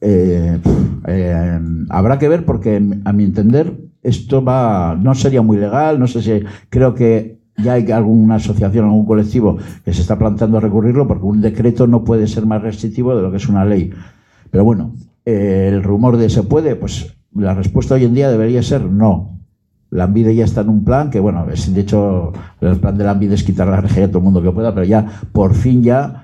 Eh, eh, habrá que ver porque, a mi entender, esto va no sería muy legal, no sé si creo que ya hay alguna asociación, algún colectivo que se está planteando recurrirlo porque un decreto no puede ser más restrictivo de lo que es una ley. Pero bueno, eh, el rumor de se puede, pues la respuesta hoy en día debería ser no. La Ambide ya está en un plan que, bueno, de hecho, el plan de la Ambide es quitar la RG a todo el mundo que pueda, pero ya, por fin ya,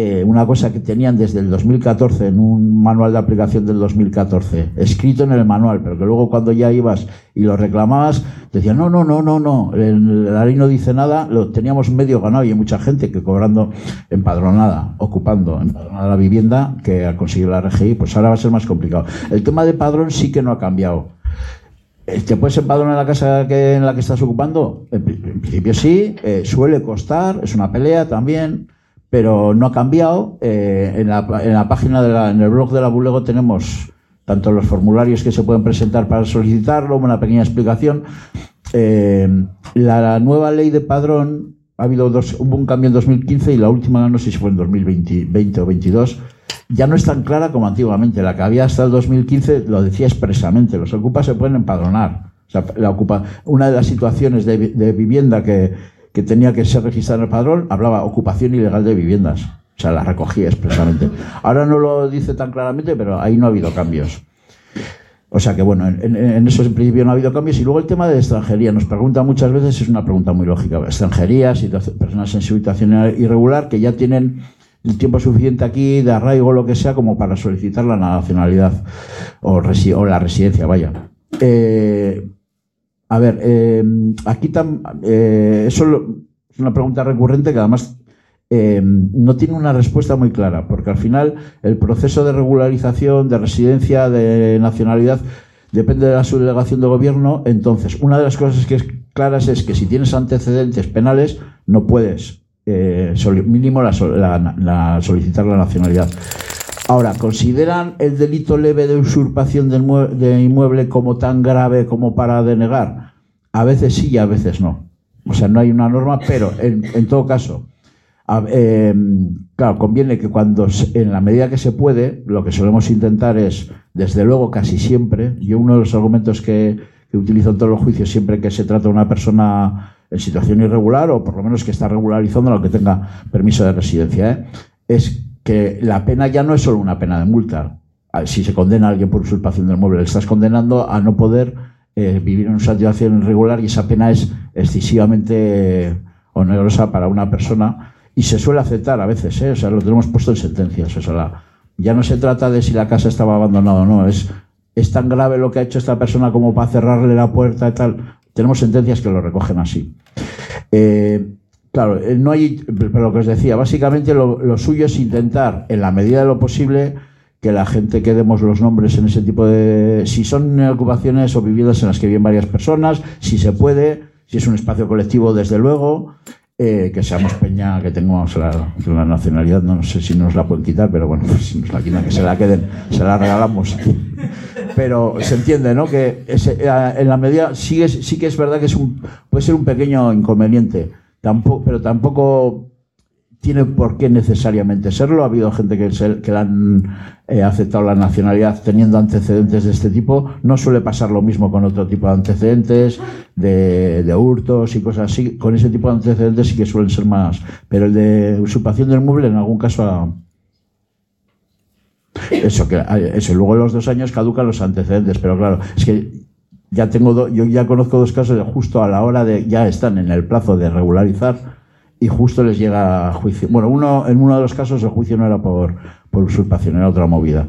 eh, una cosa que tenían desde el 2014 en un manual de aplicación del 2014, escrito en el manual, pero que luego cuando ya ibas y lo reclamabas, decían, no, no, no, no, no, la ley no dice nada, lo teníamos medio ganado y hay mucha gente que cobrando empadronada, ocupando empadronada la vivienda, que ha conseguido la RGI, pues ahora va a ser más complicado. El tema de padrón sí que no ha cambiado. Eh, ¿Te puedes empadronar en la casa que, en la que estás ocupando? En, principio sí, eh, suele costar, es una pelea también pero no ha cambiado. Eh, en, la, en, la, página, de la, en el blog de la Bulego tenemos tanto los formularios que se pueden presentar para solicitarlo, una pequeña explicación. Eh, la, nueva ley de padrón, ha habido dos, hubo un cambio en 2015 y la última, no sé si fue en 2020 20 o 22, ya no es tan clara como antiguamente. La que había hasta el 2015 lo decía expresamente, los ocupas se pueden empadronar. O sea, la ocupa, una de las situaciones de vivienda que, que tenía que ser registrado en el padrón, hablaba ocupación ilegal de viviendas. O sea, la recogía expresamente. Ahora no lo dice tan claramente, pero ahí no ha habido cambios. O sea que bueno, en, eso en principio no ha habido cambios. Y luego el tema de extranjería. Nos pregunta muchas veces, es una pregunta muy lógica. Extranjerías, personas en situación irregular que ya tienen el tiempo suficiente aquí de arraigo o lo que sea como para solicitar la nacionalidad o, o la residencia, vaya. Eh, a ver, eh, aquí eh, eso es una pregunta recurrente que además eh, no tiene una respuesta muy clara, porque al final el proceso de regularización, de residencia, de nacionalidad, depende de la subdelegación de gobierno. Entonces, una de las cosas que es claras es que si tienes antecedentes penales, no puedes mínimo la, solicitar la nacionalidad. Ahora, ¿consideran el delito leve de usurpación de inmueble como tan grave como para denegar? A veces sí y a veces no. O sea, no hay una norma, pero en, todo caso, em, claro, conviene que cuando, en la medida que se puede, lo que solemos intentar es, desde luego, casi siempre, yo uno de los argumentos que, utilizo en todos los juicios, siempre que se trata de una persona en situación irregular, o por lo menos que está regularizando lo que tenga permiso de residencia, ¿eh? es que la pena ya no es solo una pena de multa. Ah, si se condena a alguien por usurpación del mueble, le estás condenando a no poder eh, vivir en una situación irregular y esa pena es excesivamente onerosa para una persona y se suele aceptar a veces, ¿eh? o sea, lo tenemos puesto en sentencias. O sea, ya no se trata de si la casa estaba abandonada o no, es, tan grave lo que ha hecho esta persona como para cerrarle la puerta y tal. Tenemos sentencias que lo recogen así. Eh, Claro, eh, no hay, pero lo que os decía, básicamente lo, suyo es intentar, en la medida de lo posible, que la gente que demos los nombres en ese tipo de. Si son ocupaciones o viviendas en las que viven varias personas, si se puede, si es un espacio colectivo, desde luego, eh, que seamos Peña, que tengamos la, nacionalidad, no, sé si nos la pueden quitar, pero bueno, si nos la quitan, que se la queden, se la regalamos. Pero se entiende, ¿no? Que eh, en la medida, sí, es, sí que es verdad que es un, puede ser un pequeño inconveniente pero tampoco tiene por qué necesariamente serlo. Ha habido gente que, que han eh, aceptado la nacionalidad teniendo antecedentes de este tipo. No suele pasar lo mismo con otro tipo de antecedentes, de, hurtos y cosas así. Con ese tipo de antecedentes sí que suelen ser más. Pero el de usurpación del mueble en algún caso Eso, que, eso, luego en los dos años caducan los antecedentes, pero claro, es que ya tengo yo ya conozco dos casos de justo a la hora de ya están en el plazo de regularizar y justo les llega a juicio. Bueno, uno en uno de los casos el juicio no era por, por usurpación, era otra movida,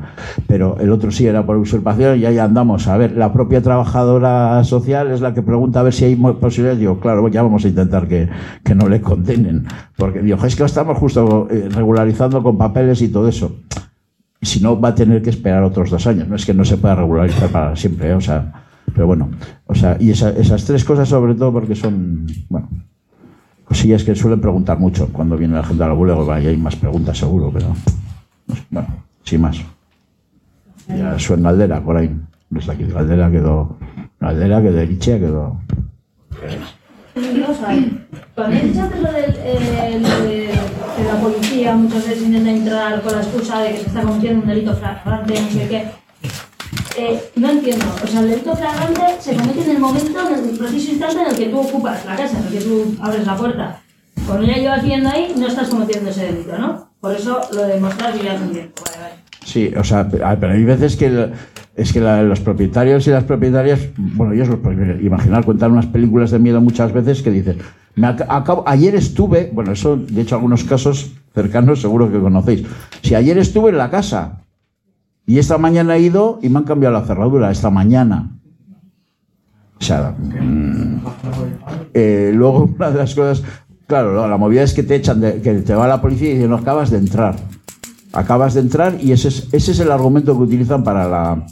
pero el otro sí era por usurpación y ahí andamos. A ver, la propia trabajadora social es la que pregunta a ver si hay posibilidades. Digo, claro, ya vamos a intentar que, que no le condenen, porque digo, es que estamos justo eh, regularizando con papeles y todo eso. Si no, va a tener que esperar otros dos años. No es que no se pueda regularizar para siempre, ¿eh? o sea pero bueno, o sea, y esas tres cosas sobre todo porque son, bueno, cosillas que suelen preguntar mucho cuando viene la gente a la bulego, y hay más preguntas seguro, pero bueno, sin más. Ya suena Galdera por ahí. Está aquí, Galdera quedó. Galdera que de quedó. Cuando antes lo, del, eh, lo de la policía muchas veces intenta entrar con la excusa de que se está cometiendo un delito flagrante, no sé qué, eh, no entiendo. O sea, el delito flagrante se comete en el momento, en el preciso instante en el que tú ocupas la casa, en el que tú abres la puerta. Cuando ya llevas viendo ahí, no estás cometiendo ese delito, ¿no? Por eso lo de demostrar yo ya no entiendo. Vale, vale. Sí, o sea, pe- ah, pero hay veces que, es que la- los propietarios y las propietarias, bueno, ellos los pueden imaginar, cuentan unas películas de miedo muchas veces que dicen, me ac- acabo- ayer estuve, bueno, eso de hecho algunos casos cercanos seguro que conocéis, si ayer estuve en la casa y esta mañana he ido y me han cambiado la cerradura, esta mañana. O sea, mm, eh, luego una de las cosas, claro, la- movida es que te echan, de- que te va la policía y dicen, no acabas de entrar acabas de entrar y ese es, ese es el argumento que utilizan para, la,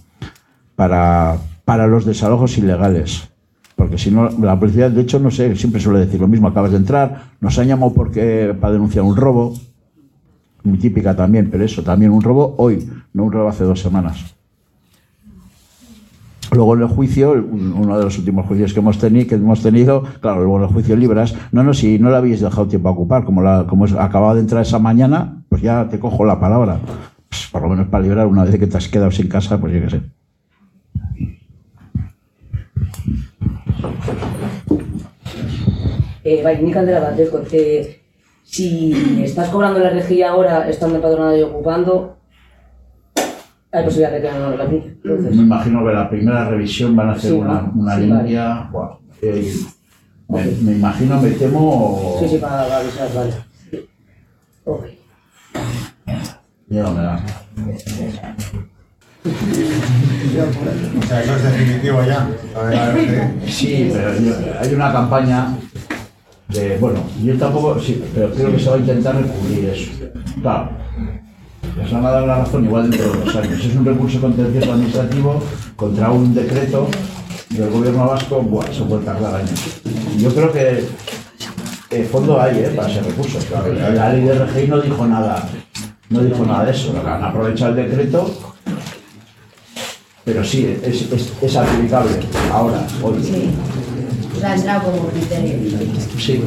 para, para los desalojos ilegales. Porque si no, la policía, de hecho, no sé, siempre suele decir lo mismo, acabas de entrar, nos han llamado porque, para denunciar un robo, muy típica también, pero eso, también un robo hoy, no un robo hace dos semanas. Luego en el juicio, un- uno de los últimos juicios que hemos, teni- que hemos tenido, claro, luego en el juicio libras, no, no, si no le habéis dejado tiempo a ocupar, como, la, como acababa de entrar esa mañana, pues ya te cojo la palabra. Pues, por lo menos para librar una vez que te has quedado sin casa, pues yo qué sé. Eh, bai, nik aldera bat, si estás cobrando la rejilla ahora, estando empadronado y ocupando, hay posibilidad de que no lo aplique. Entonces, Me imagino que la primera revisión van a hacer Sí, una, una Sí, limpia. buah, eh, me, me imagino, me temo. sí, sí, para avisar, vale. Ok. Ya no me da. O sea, eso es definitivo ya. A ver, a ver, sí. Sí, pero yo- hay una campaña de, bueno, yo tampoco, sí, pero creo que se va a intentar recubrir eso. Claro, les van a dar la razón igual dentro de dos años. Es un recurso contencioso administrativo contra un decreto del gobierno vasco, buah, se puede tardar años. Yo creo que eh, fondo hay eh, para ese recurso. Claro, la ley de RGI no dijo nada, no dijo nada de eso. Han aprovechado el decreto pero sí, es, es aplicable ahora, hoy. Como criterio. Sí,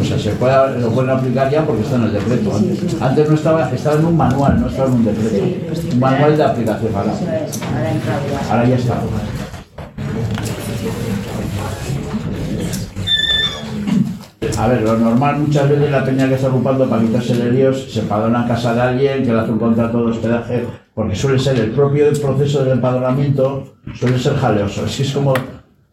o sea, se puede, lo pueden aplicar ya porque está en el decreto. Antes, antes no estaba, estaba en un manual, no estaba en un decreto. Un manual de aplicación, ahora, es, ahora ya está. A ver, lo normal muchas veces la peña que está ocupando para quitarse de líos se empadrona en casa de alguien, que le hace un contrato de hospedaje, porque suele ser el propio proceso del empadronamiento, suele ser jaleoso. Es que es como,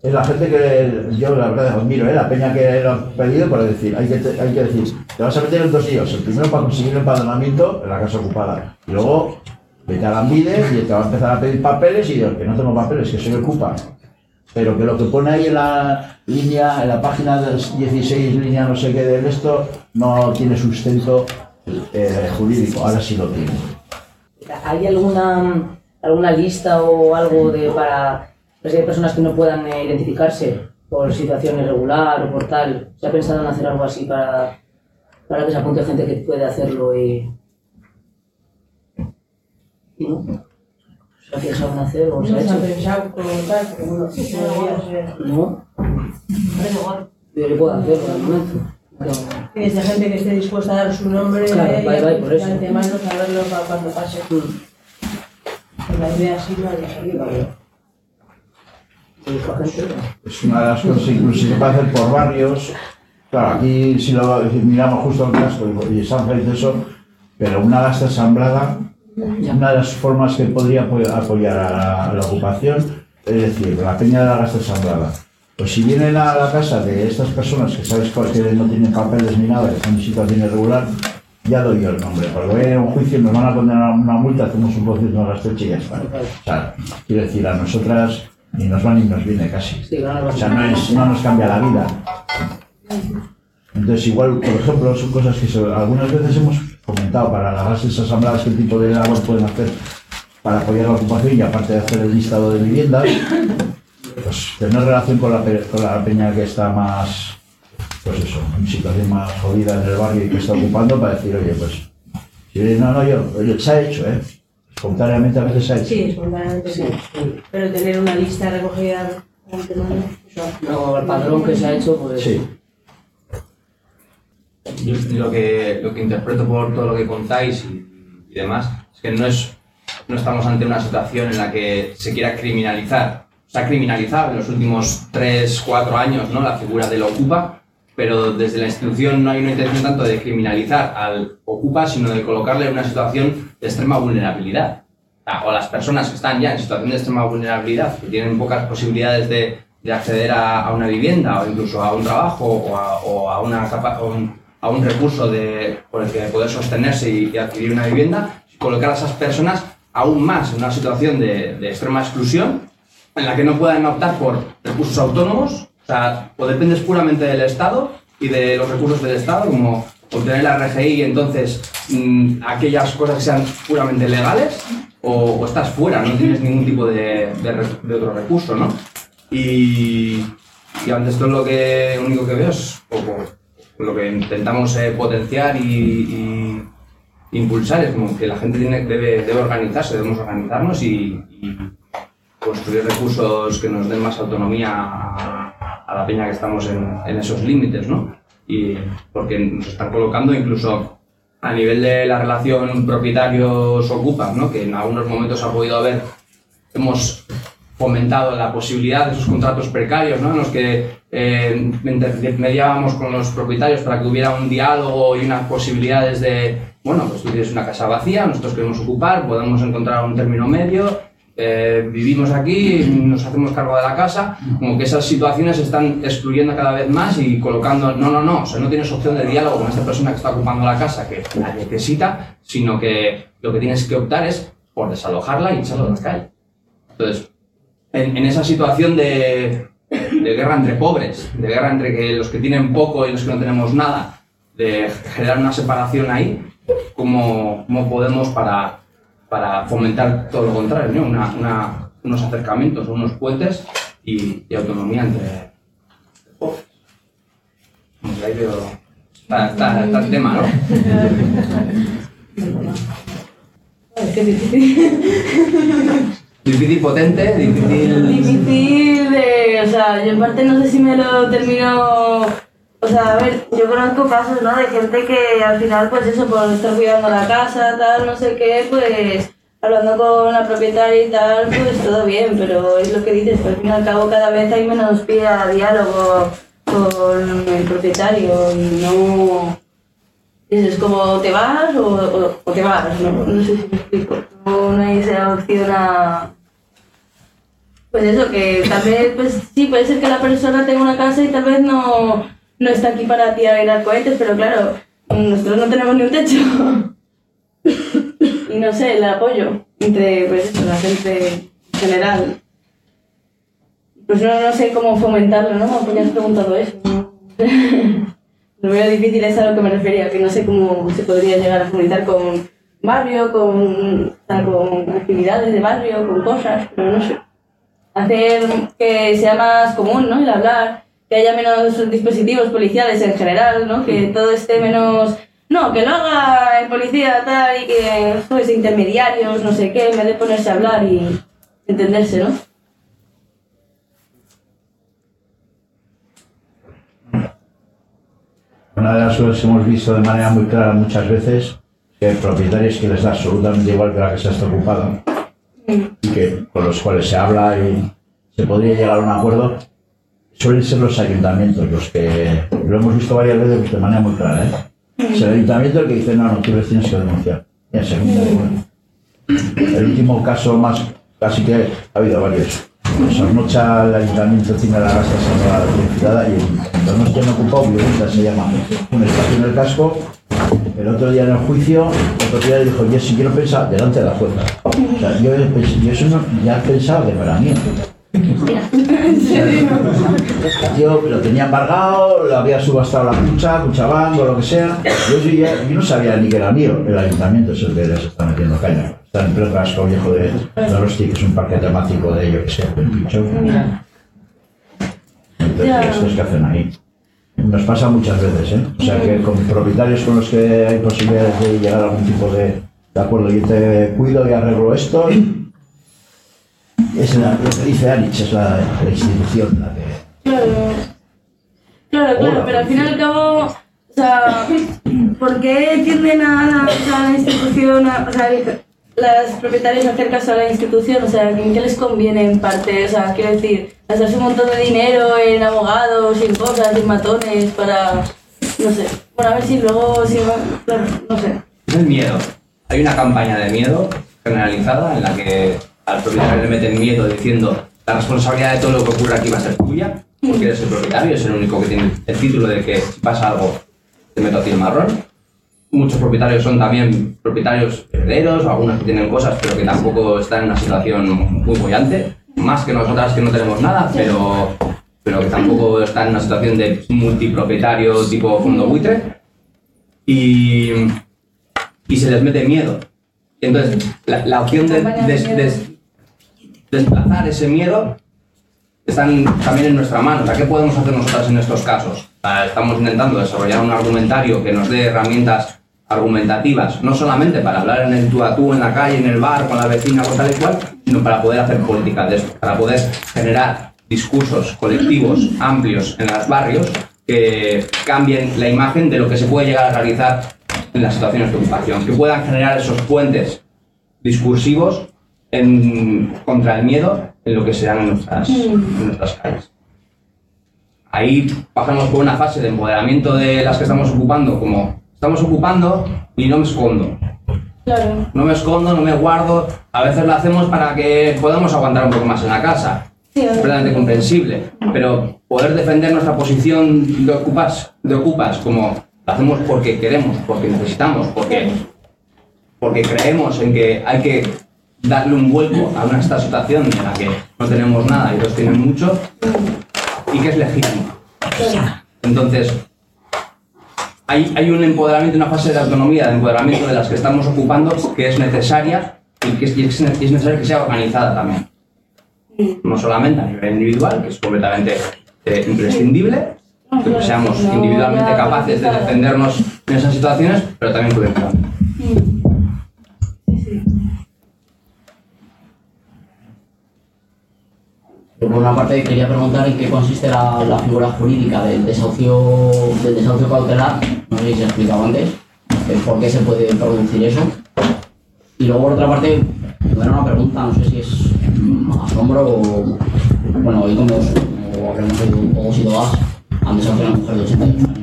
es la gente que yo la verdad admiro, ¿eh? la peña que lo ha pedido, para decir, hay que, hay que decir, te vas a meter en dos líos, el primero para conseguir el empadronamiento en la casa ocupada, y luego vete a la Ambide y te va a empezar a pedir papeles y que no tengo papeles, que soy ocupa pero que lo que pone ahí en la línea, en la página del 16, línea no sé qué del esto, no tiene sustento eh, jurídico, ahora sí lo tiene. ¿Hay alguna, alguna lista o algo de para pues, hay personas que no puedan eh, identificarse por situación irregular o por tal? ¿Se ha pensado en hacer algo así para, para que se apunte gente que puede hacerlo y... y no? ¿Se ha pensado en hacer o se ha No se ha hecho? pensado como tal, pero bueno, podría ser. No, pero yo puedo hacerlo de momento. Tienes de gente que esté dispuesta a dar su nombre Claro, eh, y vale, por de eso. antemano saberlo para cuando pase. Mm. La idea sí no haya salido. Es una de las cosas incluso se puede hacer por barrios. Claro, aquí si lo miramos justo el casco y y San eso, pero una gasta asamblada, una de las formas que podría apo- apoyar a la, a la ocupación, es decir, la peña de la gasta asamblada. Pues si vienen a la casa de estas personas que sabes que no tienen papeles ni nada, que están en situación irregular, ya doy yo el nombre. Porque voy a ir a un juicio, nos van a condenar a una multa, hacemos un proceso y ya está. O sea, quiero decir, a nosotras ni nos va ni nos viene casi. O sea, no, es- no nos cambia la vida. Entonces, igual, por ejemplo, son cosas que algunas veces hemos comentado para las bases asambleadas qué tipo de labor pueden hacer para apoyar la ocupación y aparte de hacer el listado de viviendas, pues tener relación con la, con la peña que está más, pues eso, en situación más jodida en el barrio y que está ocupando para decir, oye, pues, si no, no, yo, oye, se ha hecho, ¿eh? Espontáneamente a veces se ha hecho. Sí, espontáneamente sí. Pero tener una lista recogida Luego el padrón que se ha hecho, pues... Sí. Yo lo que, lo que interpreto por todo lo que contáis y, y demás es que no, es, no estamos ante una situación en la que se quiera criminalizar. Se ha criminalizado en los últimos 3, 4 años ¿no? la figura del ocupa, pero desde la institución no hay una intención tanto de criminalizar al ocupa, sino de colocarle en una situación de extrema vulnerabilidad. O a las personas que están ya en situación de extrema vulnerabilidad, que tienen pocas posibilidades de, de acceder a, una vivienda o incluso a un trabajo o a, una un- a un recurso de, por el que poder sostenerse y, y adquirir una vivienda, colocar a esas personas aún más en una situación de, de extrema exclusión, en la que no puedan optar por recursos autónomos, o sea, o dependes puramente del Estado y de los recursos del Estado, como obtener la RGI y entonces mm, aquellas cosas que sean puramente legales, o, o estás fuera, no tienes ningún tipo de, de de otro recurso, ¿no? Y, y ante esto lo que único que veo es poco lo que intentamos eh, potenciar y, y impulsar es como que la gente tiene, debe, debe organizarse, debemos organizarnos y, y construir recursos que nos den más autonomía a la peña que estamos en, esos límites, ¿no? Y porque nos están colocando incluso a nivel de la relación propietarios-ocupas, ¿no? Que en algunos momentos ha podido haber, hemos fomentado la posibilidad de esos contratos precarios, ¿no? En los que eh, mediábamos con los propietarios para que hubiera un diálogo y unas posibilidades de, bueno, pues tú tienes una casa vacía, nosotros queremos ocupar, podemos encontrar un término medio, eh, vivimos aquí, nos hacemos cargo de la casa, como que esas situaciones se están excluyendo cada vez más y colocando, no, no, no, o sea, no tienes opción de diálogo con esta persona que está ocupando la casa, que la necesita, sino que lo que tienes que optar es por desalojarla y echarla a la calle. Entonces, en, en esa situación de, de guerra entre pobres, de guerra entre que los que tienen poco y los que no tenemos nada, de generar una separación ahí, ¿cómo, cómo podemos para, para fomentar todo lo contrario, ¿no? Una- una- unos acercamientos, unos puentes y, y autonomía entre que ahí veo- está, está- está el tema, ¿no? Es que es difícil. Difícil, potente, difícil... Difícil de. O sea, yo en parte no sé si me lo termino. O sea, a ver, yo conozco casos, ¿no? De gente que al final, pues eso, por estar cuidando la casa, tal, no sé qué, pues hablando con la propietaria y tal, pues todo bien, pero es lo que dices, que al fin y al cabo cada vez hay menos pie a diálogo con el propietario y no. Es como te vas o, te vas, ¿no? No sé si me explico. No, no hay esa opción a. Pues eso, que tal vez, pues sí, puede ser que la persona tenga una casa y tal vez no, no está aquí para tirar cohetes, pero claro, nosotros no tenemos ni un techo. y no sé, el apoyo entre pues la gente en general. Pues no, no sé cómo fomentarlo, ¿no? Porque has preguntado eso. Lo veo difícil, es a lo que me refería, que no sé cómo se podría llegar a fomentar con barrio, con, con actividades de barrio, con cosas, pero no sé hacer que sea más común, ¿no? El hablar, que haya menos dispositivos policiales en general, ¿no? Que todo esté menos... No, que lo haga el policía tal y que pues intermediarios, no sé qué, en vez de ponerse a hablar y entenderse, ¿no? Una de las cosas que hemos visto de manera muy clara muchas veces que hay propietarios que les da absolutamente igual que la casa está ocupada y que con los cuales se habla y se podría llegar a un acuerdo suelen ser los ayuntamientos los que lo hemos visto varias veces de manera muy clara ¿eh? es el ayuntamiento el que dice no, no, tú les tienes que denunciar ya se el último caso más casi que ha habido varios. Pues Sornocha, el ayuntamiento tiene la sagrada identificada y en Donostia no ocupado violenta se llama. Un espacio en el casco el otro día en el juicio el propietario dijo yo si quiero pensar delante de la puerta o sea, yo, eso no, ya pensaba que no era mío yo lo tenía embargado, lo había subastado la cucha, Cuchabán o lo que sea. Yo, ya- yo no sabía ni que era mío. El ayuntamiento es el que les está metiendo caña. Está en pleno casco viejo de Donosti, que es un parque temático de ello que sea, de Pincho. Entonces, esto es que hacen ahí. Nos pasa muchas veces, ¿eh? O sea, que con propietarios con los que hay posibilidades de llegar a algún tipo de, de acuerdo, yo te cuido y arreglo esto, es la, lo que dice Anich, es la, la institución la que... Claro, claro, claro, Hola. pero al fin y al cabo, o sea, ¿por qué tienden a, o sea, a la institución, a- o sea, el- las propietarias a hacer caso a la institución? O sea, ¿en qué les conviene en parte? O sea, quiero decir, gastarse un montón de dinero en abogados, en cosas, en matones, para, no sé, bueno, a ver si luego, si, claro, no sé. Es el miedo. Hay una campaña de miedo generalizada en la que al propietario le meten miedo diciendo la responsabilidad de todo lo que ocurra aquí va a ser tuya, porque eres el propietario, es el único que tiene el título de que si pasa algo te meto a ti el marrón. Muchos propietarios son también propietarios herederos, algunos que tienen cosas, pero que tampoco están en una situación muy bollante. Más que nosotras que no tenemos nada, pero, pero que tampoco están en una situación de multipropietario tipo fondo buitre. Y, y se les mete miedo. Entonces, la, la opción de de des- desplazar ese miedo están también en nuestra mano. ¿qué podemos hacer nosotras en estos casos? Estamos intentando desarrollar un argumentario que nos dé herramientas argumentativas, no solamente para hablar en el tú a tú, en la calle, en el bar, con la vecina, con tal y cual, sino para poder hacer política de esto, para poder generar discursos colectivos amplios en los barrios que cambien la imagen de lo que se puede llegar a realizar en las situaciones de ocupación, que puedan generar esos puentes discursivos en, contra el miedo en lo que serán en nuestras, en nuestras calles. Ahí pasamos por una fase de empoderamiento de las que estamos ocupando, como estamos ocupando y no me escondo. Claro. No me escondo, no me guardo. A veces lo hacemos para que podamos aguantar un poco más en la casa. Sí, Es completamente comprensible. Pero poder defender nuestra posición de ocupas, de ocupas como lo hacemos porque queremos, porque necesitamos, porque, porque creemos en que hay que darle un vuelco a una esta situación en la que no tenemos nada y ellos tienen mucho y que es legítimo. Entonces, hay, hay un empoderamiento, una fase de autonomía, de empoderamiento de las que estamos ocupando que es necesaria y que es necesario que sea organizada también. No solamente a nivel individual, que es completamente eh, imprescindible, que seamos individualmente capaces de defendernos en esas situaciones, pero también colectivamente. Por una parte quería preguntar en qué consiste la, figura jurídica del desahucio, del desahucio cautelar, no sé si se ha explicado antes, por qué se puede producir eso. Y luego por otra parte, no era una pregunta, no sé si es asombro o... Bueno, hoy como, como habremos oído todos y todas, han desahuciado a una mujer de 88 años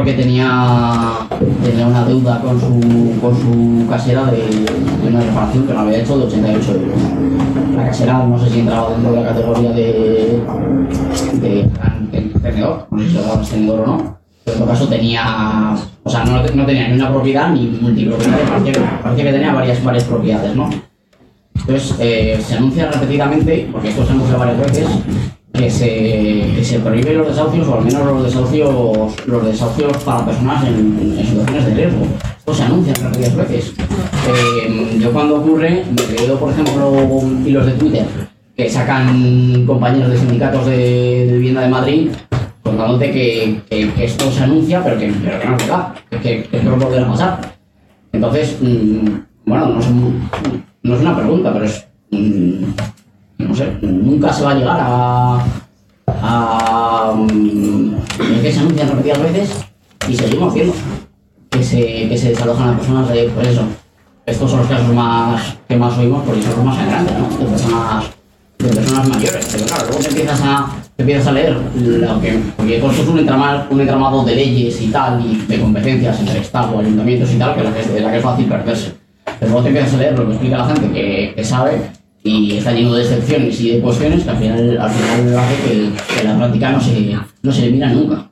porque tenía, tenía una deuda con su, con su casera de, una reparación que no había hecho de 88 euros. La casera no sé si entraba dentro de la categoría de, de tenedor, no sé si tenedor o no, pero en todo caso tenía, o sea, no, no tenía ni una propiedad ni multipropiedad, parecía, parecía que tenía varias, varias propiedades, ¿no? Entonces, eh, se anuncia repetidamente, porque esto se anuncia varias veces, que se, se prohíben los desahucios, o al menos los desahucios, los desahucios para personas en, situaciones de riesgo. Esto se anuncia repetidas veces. Eh, yo cuando ocurre, me leído, por ejemplo, hilos de Twitter que sacan compañeros de sindicatos de, de vivienda de Madrid contándote que, que- que esto se anuncia, pero que, pero que no es verdad, que, que, que no volverá a pasar. Entonces, mm, bueno, no, sé, no es una pregunta, pero es. mm, no sé, nunca se va a llegar a. a. es que se anuncian repetidas veces y seguimos viendo que se, que se desalojan a personas de. Pues eso. Estos son los casos más que más oímos porque son los más grandes, ¿no? De personas, de personas mayores. Pero claro, luego te empiezas a, te empiezas a leer lo que. Porque esto es un entramado, un entramado de leyes y tal, y de competencias entre Estado, ayuntamientos y tal, que es la que la que es fácil perderse. Pero luego te empiezas a leer lo que explica la gente que, que sabe y está lleno de excepciones y de cuestiones que al final, al final hace que, la práctica no se, no se elimina nunca.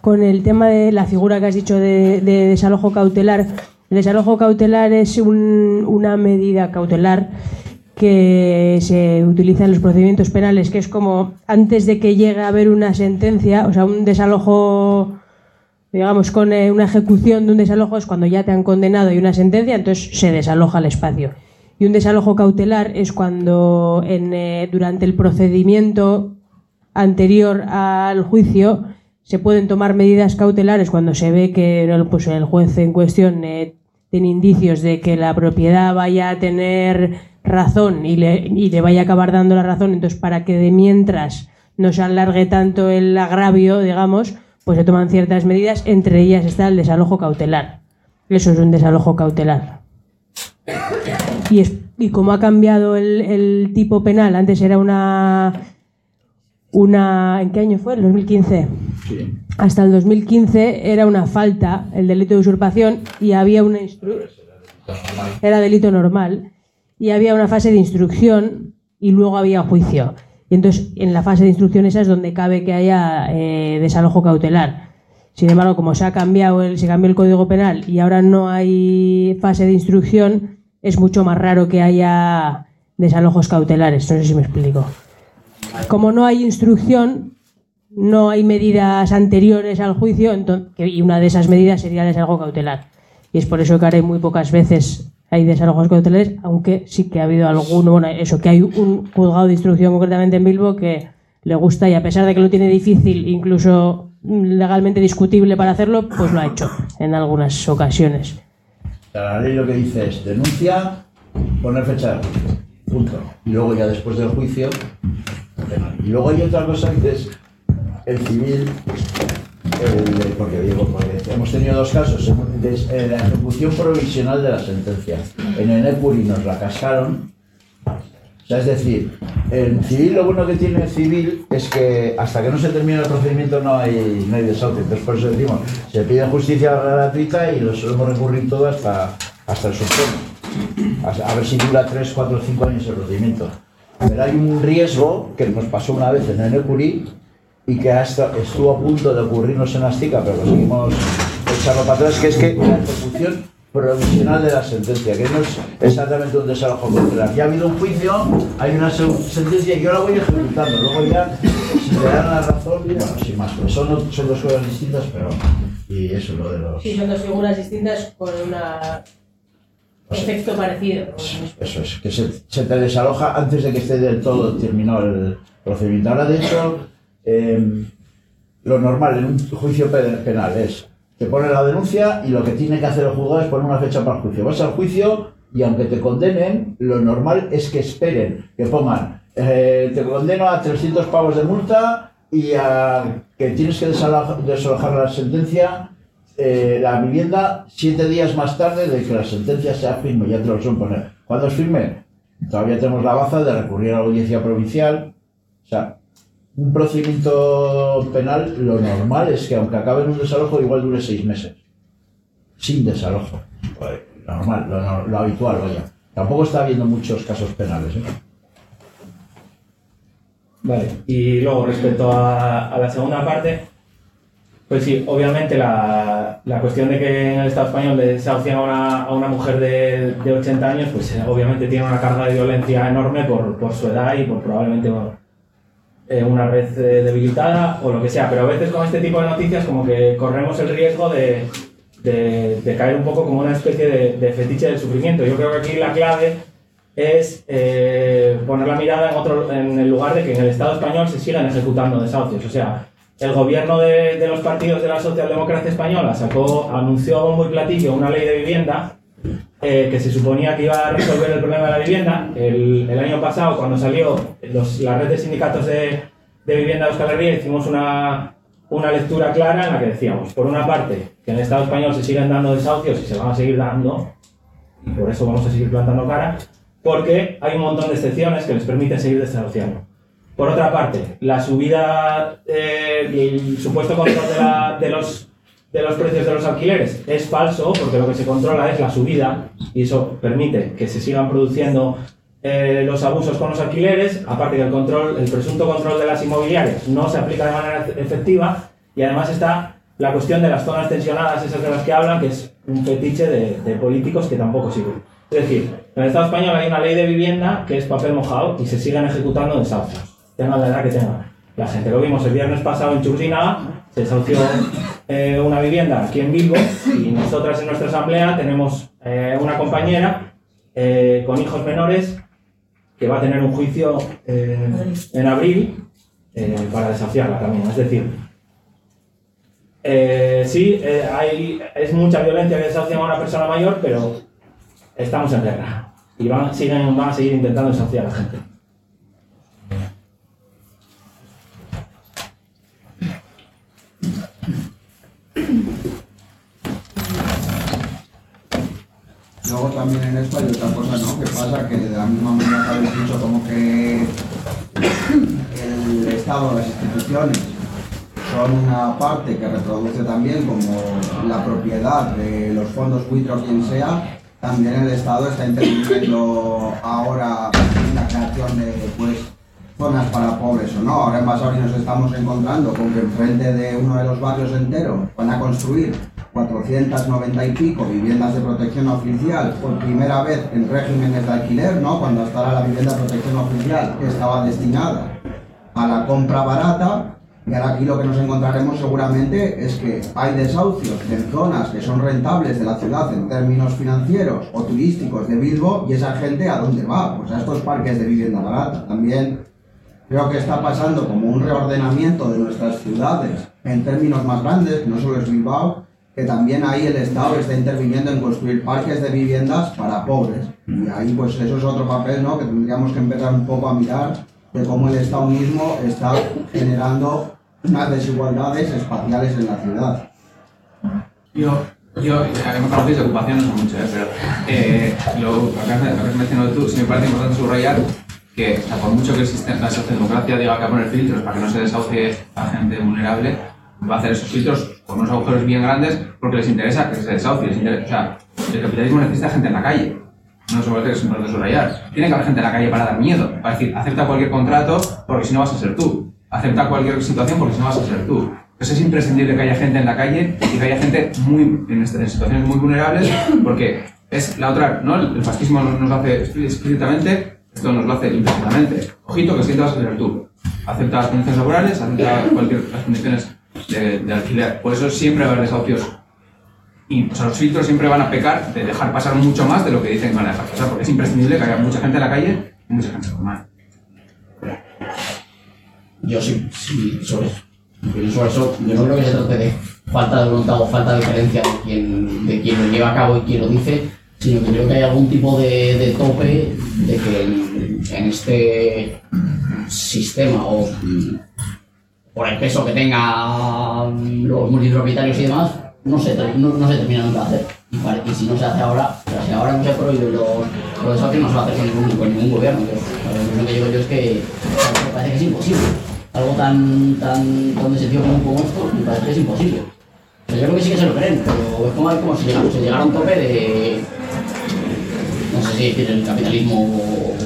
Con el tema de la figura que has dicho de, de desalojo cautelar, el desalojo cautelar es un- una medida cautelar que se utiliza en los procedimientos penales, que es como antes de que llegue a haber una sentencia, o sea, un desalojo, digamos, con eh, una ejecución de un desalojo es cuando ya te han condenado y una sentencia, entonces se desaloja el espacio. Y un desalojo cautelar es cuando en, eh, durante el procedimiento anterior al juicio se pueden tomar medidas cautelares cuando se ve que pues, el juez en cuestión eh, tiene indicios de que la propiedad vaya a tener razón y le, y le vaya a acabar dando la razón, entonces para que de mientras no se alargue tanto el agravio, digamos, pues se toman ciertas medidas, entre ellas está el desalojo cautelar. Eso es un desalojo cautelar. Y, es, y como ha cambiado el, el tipo penal, antes era una una ¿en qué año fue? El 2015. Sí. Hasta el 2015 era una falta el delito de usurpación y había una era delito normal y había una fase de instrucción y luego había juicio. Y entonces en la fase de instrucción esa es donde cabe que haya eh, desalojo cautelar. Sin embargo, como se ha cambiado el, se cambió el código penal y ahora no hay fase de instrucción, es mucho más raro que haya desalojos cautelares. No sé si me explico. Como no hay instrucción, no hay medidas anteriores al juicio, entonces, y una de esas medidas sería el desalojo cautelar. Y es por eso que hay muy pocas veces hay desalojos cautelares, aunque sí que ha habido alguno, eso, que hay un juzgado de instrucción concretamente en Bilbo que le gusta y a pesar de que lo tiene difícil, incluso legalmente discutible para hacerlo, pues lo ha hecho en algunas ocasiones. La ley lo que dice es denuncia, poner fecha. Punto. Y luego ya después del juicio. Y luego hay otra cosa que es el civil, porque digo, hemos tenido dos casos, de, eh, la ejecución provisional de la sentencia. En el Epuri nos la cascaron. Es decir, el civil, lo bueno que tiene el civil es que hasta que no se termine el procedimiento no hay, no hay desahucio. Entonces, por eso decimos, se pide justicia gratuita y lo solemos recurrir todo hasta, hasta el Supremo. A ver si dura 3, 4, 5 años el procedimiento. Pero hay un riesgo que nos pasó una vez en el Ecuri y que hasta estuvo a punto de ocurrirnos en Astica, pero conseguimos echarlo para atrás, que es que la ejecución provisional de la sentencia, que no es exactamente un desalojo cautelar. Ya ha habido un juicio, hay una se- sentencia y yo la voy ejecutando. Luego ya, si le dan la razón, bueno, sin más, pues son, son dos cosas distintas, pero... Y eso, lo de los... Sí, son dos figuras distintas con un efecto parecido. Eso es, que se, se te desaloja antes de que esté del todo terminado el procedimiento. Ahora, de hecho, eh, lo normal en un juicio pe- penal es, te pone la denuncia y lo que tiene que hacer el juzgado es poner una fecha para el juicio. Vas al juicio y aunque te condenen, lo normal es que esperen, que pongan, eh, te condeno a 300 pavos de multa y que tienes que desalojar, la sentencia eh, la vivienda siete días más tarde de que la sentencia sea firme, ya te lo suelen poner. Cuando es firme, todavía tenemos la baza de recurrir a la audiencia provincial. O sea, un procedimiento penal, lo normal es que aunque acabe en un desalojo, igual dure seis meses. Sin desalojo. Pues, Lo normal, lo, lo habitual, vaya. Tampoco está habiendo muchos casos penales. ¿eh? Vale, y luego respecto a, a la segunda parte, pues sí, obviamente la, la cuestión de que en el Estado español le desahucian a una, a una mujer de, de 80 años, pues eh, obviamente tiene una carga de violencia enorme por, por su edad y por probablemente bueno, eh, una red eh, debilitada o lo que sea. Pero a veces con este tipo de noticias como que corremos el riesgo de, de, caer un poco como una especie de, fetiche del sufrimiento. Yo creo que aquí la clave es eh, poner la mirada en, otro, en el lugar de que en el Estado español se sigan ejecutando desahucios. O sea, el gobierno de, de los partidos de la socialdemocracia española sacó, anunció a bombo platillo una ley de vivienda eh, que se suponía que iba a resolver el problema de la vivienda. El, el año pasado, cuando salió los- la red de sindicatos de, de vivienda de Euskal Herria, hicimos una, una lectura clara en la que decíamos, por una parte, que en el Estado español se siguen dando desahucios y se van a seguir dando, y por eso vamos a seguir plantando cara, porque hay un montón de excepciones que les permiten seguir desahuciando. Por otra parte, la subida, eh, el supuesto control de, la- de los, de los precios de los alquileres es falso, porque lo que se controla es la subida, y eso permite que se sigan produciendo eh, los abusos con los alquileres, aparte que el control, el presunto control de las inmobiliarias no se aplica de manera efectiva, y además está la cuestión de las zonas tensionadas, esas de las que hablan, que es un fetiche de, de políticos que tampoco sirve. Es decir, en el Estado español hay una ley de vivienda que es papel mojado y se siguen ejecutando desahucios, tengan la edad que tengan. La gente lo vimos el viernes pasado en Churrinaga, se desahució eh, una vivienda aquí en Bilbo y nosotras en nuestra asamblea tenemos eh, una compañera eh, con hijos menores que va a tener un juicio en abril para desafiarla también. Es decir, sí, hay, es mucha violencia que desafian a una persona mayor, pero estamos en guerra y van, siguen, van a seguir intentando desafiar a la gente. También en esto hay otra cosa, ¿no? Que pasa que de la misma manera que habéis dicho como que el Estado, las instituciones, son una parte que reproduce también como la propiedad de los fondos buitre o quien sea, también el Estado está interviniendo ahora en la creación de pues, zonas para pobres o no. Ahora en Basauri nos estamos encontrando con que enfrente de uno de los barrios enteros van a construir 490 y pico viviendas de protección oficial por primera vez en regímenes de alquiler, ¿no? Cuando hasta ahora la vivienda de protección oficial estaba destinada a la compra barata y ahora aquí lo que nos encontraremos seguramente es que hay desahucios en zonas que son rentables de la ciudad en términos financieros o turísticos de Bilbo y esa gente a dónde va? Pues a estos parques de vivienda barata. También creo que está pasando como un reordenamiento de nuestras ciudades en términos más grandes, no solo es Bilbao, que también ahí el Estado está interviniendo en construir parques de viviendas para pobres. Y ahí pues eso es otro papel ¿no? que tendríamos que empezar un poco a mirar de cómo el Estado mismo está generando unas desigualdades espaciales en la ciudad. Yo, yo, ya que me de ocupación no mucho, ¿eh? pero eh, lo que has, mencionado tú, sí me parece importante subrayar que, o sea, por mucho que existe la socialdemocracia diga que a poner filtros para que no se desahucie a gente vulnerable, va a hacer esos filtros con unos agujeros bien grandes porque les interesa que se desahucie. Les interesa, o sea, el capitalismo necesita gente en la calle. No solo que es importante subrayar. Tiene que haber gente en la calle para dar miedo. Para decir, acepta cualquier contrato porque si no vas a ser tú. Acepta cualquier situación porque si no vas a ser tú. Pues es imprescindible que haya gente en la calle y que haya gente muy, en, situaciones muy vulnerables porque es la otra, ¿no? El fascismo nos lo hace explícitamente, esto nos lo hace implícitamente. Ojito que siempre vas a ser tú. Acepta las condiciones laborales, acepta cualquier, las condiciones de, de alquiler. Por eso siempre va a haber desahucios. Y o sea, los filtros siempre van a pecar de dejar pasar mucho más de lo que dicen que van a dejar pasar, porque es imprescindible que haya mucha gente en la calle y mucha gente normal. Yo sí, sí, sobre eso. Yo no creo que se trate de falta de voluntad o falta de diferencia de quien, de quien lo lleva a cabo y quien lo dice, sino que creo que hay algún tipo de, tope de que en, en este sistema o por el peso que tengan los multipropietarios y demás, no se, no, no se termina nunca de hacer. Y, si no se hace ahora, o si ahora no se prohíbe los, los desahucios, no se va a hacer con ningún, con ningún gobierno. Yo, lo que digo yo es que me parece que es imposible. Algo tan, tan, tan de sentido como esto, me parece que es imposible. O yo creo que sí que se lo creen, pero es como, como si llegara, se llegara un tope de. No sé si decir el capitalismo o,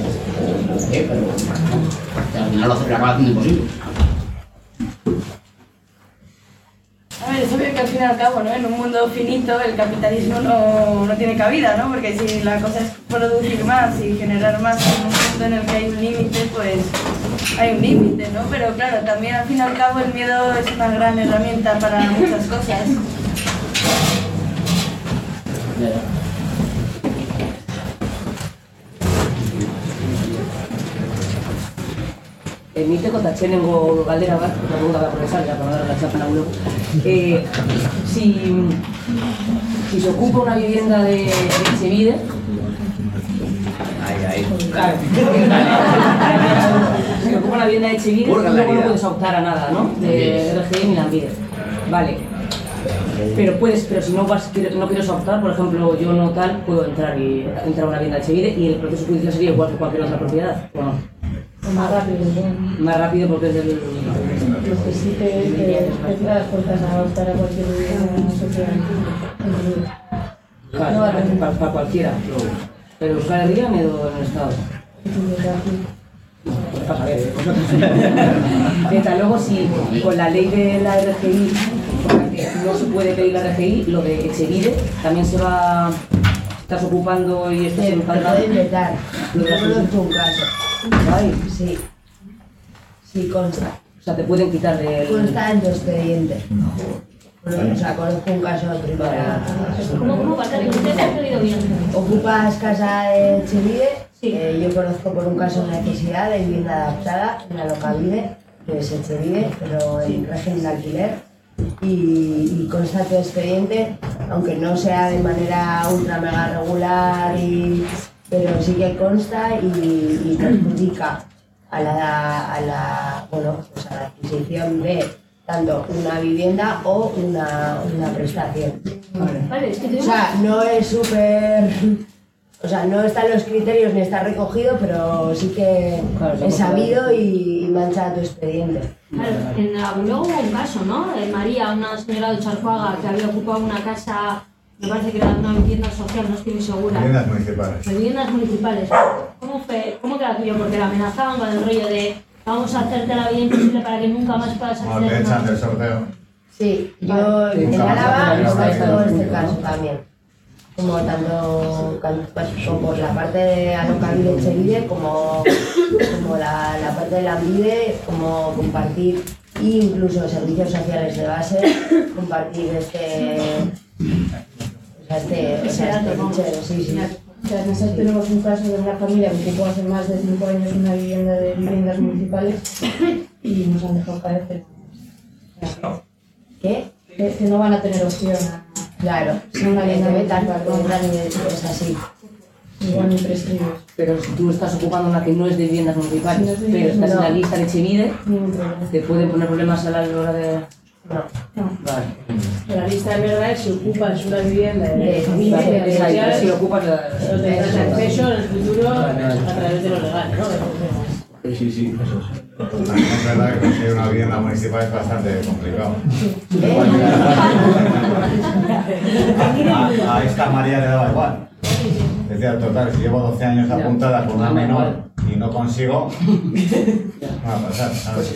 qué, pero. no, al final lo hace, lo acaba haciendo imposible. A ver, es obvio que al fin y al cabo, ¿no? En un mundo finito el capitalismo no, no tiene cabida, ¿no? Porque si la cosa es producir más y generar más en un mundo en el que hay un límite, pues hay un límite, ¿no? Pero claro, también al fin y al cabo el miedo es una gran herramienta para muchas cosas. Emiteko eta txenengo galdera bat, eta profesor, ya para dar la chapa en. Eh, si, si se ocupa una vivienda de, de Chevide, Ahí, ahí. Claro. Si ocupa una vivienda de la luego no puedes optar a nada, ¿no? De RGI ni Lanbide. Vale. Pero puedes, pero si no vas, no quieres optar, por ejemplo, yo no tal, puedo entrar y entrar a una vivienda de Chevide y el proceso judicial sería igual que cualquier otra propiedad. ¿o no? Más rápido, Más rápido porque es del. Lo que sí te cierra las puertas a optar a cualquier sociedad. Claro, para, para cualquiera. Pero Euskal Herria edo en el Estado. Pues pasa a ver. Eta luego si con la ley de la RGI, no se puede pedir la RGI, lo de Echevide también se va. Estás ocupando y estás en Acabo de inventar. Lo de la. Ay. Sí. Sí, consta. O sea, te pueden quitar del. Consta en tu expediente. O sea, conozco un caso de primera. ¿Cómo, cómo? Que usted ha oído bien. Ocupas casa de Chevide. eh, yo conozco por un caso de necesidad de vivienda adaptada en la localidad, que es Echevide, pero en régimen de alquiler. Y, y consta tu expediente, aunque no sea de manera ultra mega regular, y, pero sí que consta y, y perjudica a la, a la, bueno, pues a la adquisición de tanto una vivienda o una, una prestación. Vale, es O sea, no es súper... O sea, no están los criterios ni está recogido, pero sí que he sabido y, y mancha tu expediente. Claro, en la luego hubo un caso, ¿no? De María, una señora de Charcuaga que había ocupado una casa, me parece que era una vivienda social, no estoy muy segura. Viviendas municipales. Viviendas municipales. ¿Cómo fue? ¿Cómo queda tuyo? Porque la amenazaban con el rollo de vamos a hacerte la vida imposible para que nunca más puedas acceder te echan del sorteo. Sí, yo en la conozco vida. este caso también. Como tanto can- como por la parte de Alocavide Chevide como, como la, la parte de la Ambide, como compartir incluso servicios sociales de base, compartir este, este, o sea, este fichero, sí, sí. O sea, nosotros tenemos un caso de una familia que ocupó hace más de 5 años una vivienda de viviendas municipales y nos han dejado caer. pero- ¿Qué? Que, que no van a tener opción Claro, Son una vivienda que tal, es así. igual ni prescribes. Pero si tú estás ocupando una que no es de viviendas municipales, No es de pero estás en la no. lista de Chevide, problema. te pueden poner problemas a la hora de... No. Vale. La lista de verdad es si ocupas una vivienda de Eh, familia Vale, esa, social, si ocupas la... no tendrás acceso en el futuro Vale, vale. a través de lo legal, ¿no? Sí, sí, eso es. Es verdad que conseguir una vivienda municipal es bastante complicado. A, a esta María le daba igual. Decía, total, si llevo 12 años apuntada con una menor y no consigo, no va a pasar. ¿sabes?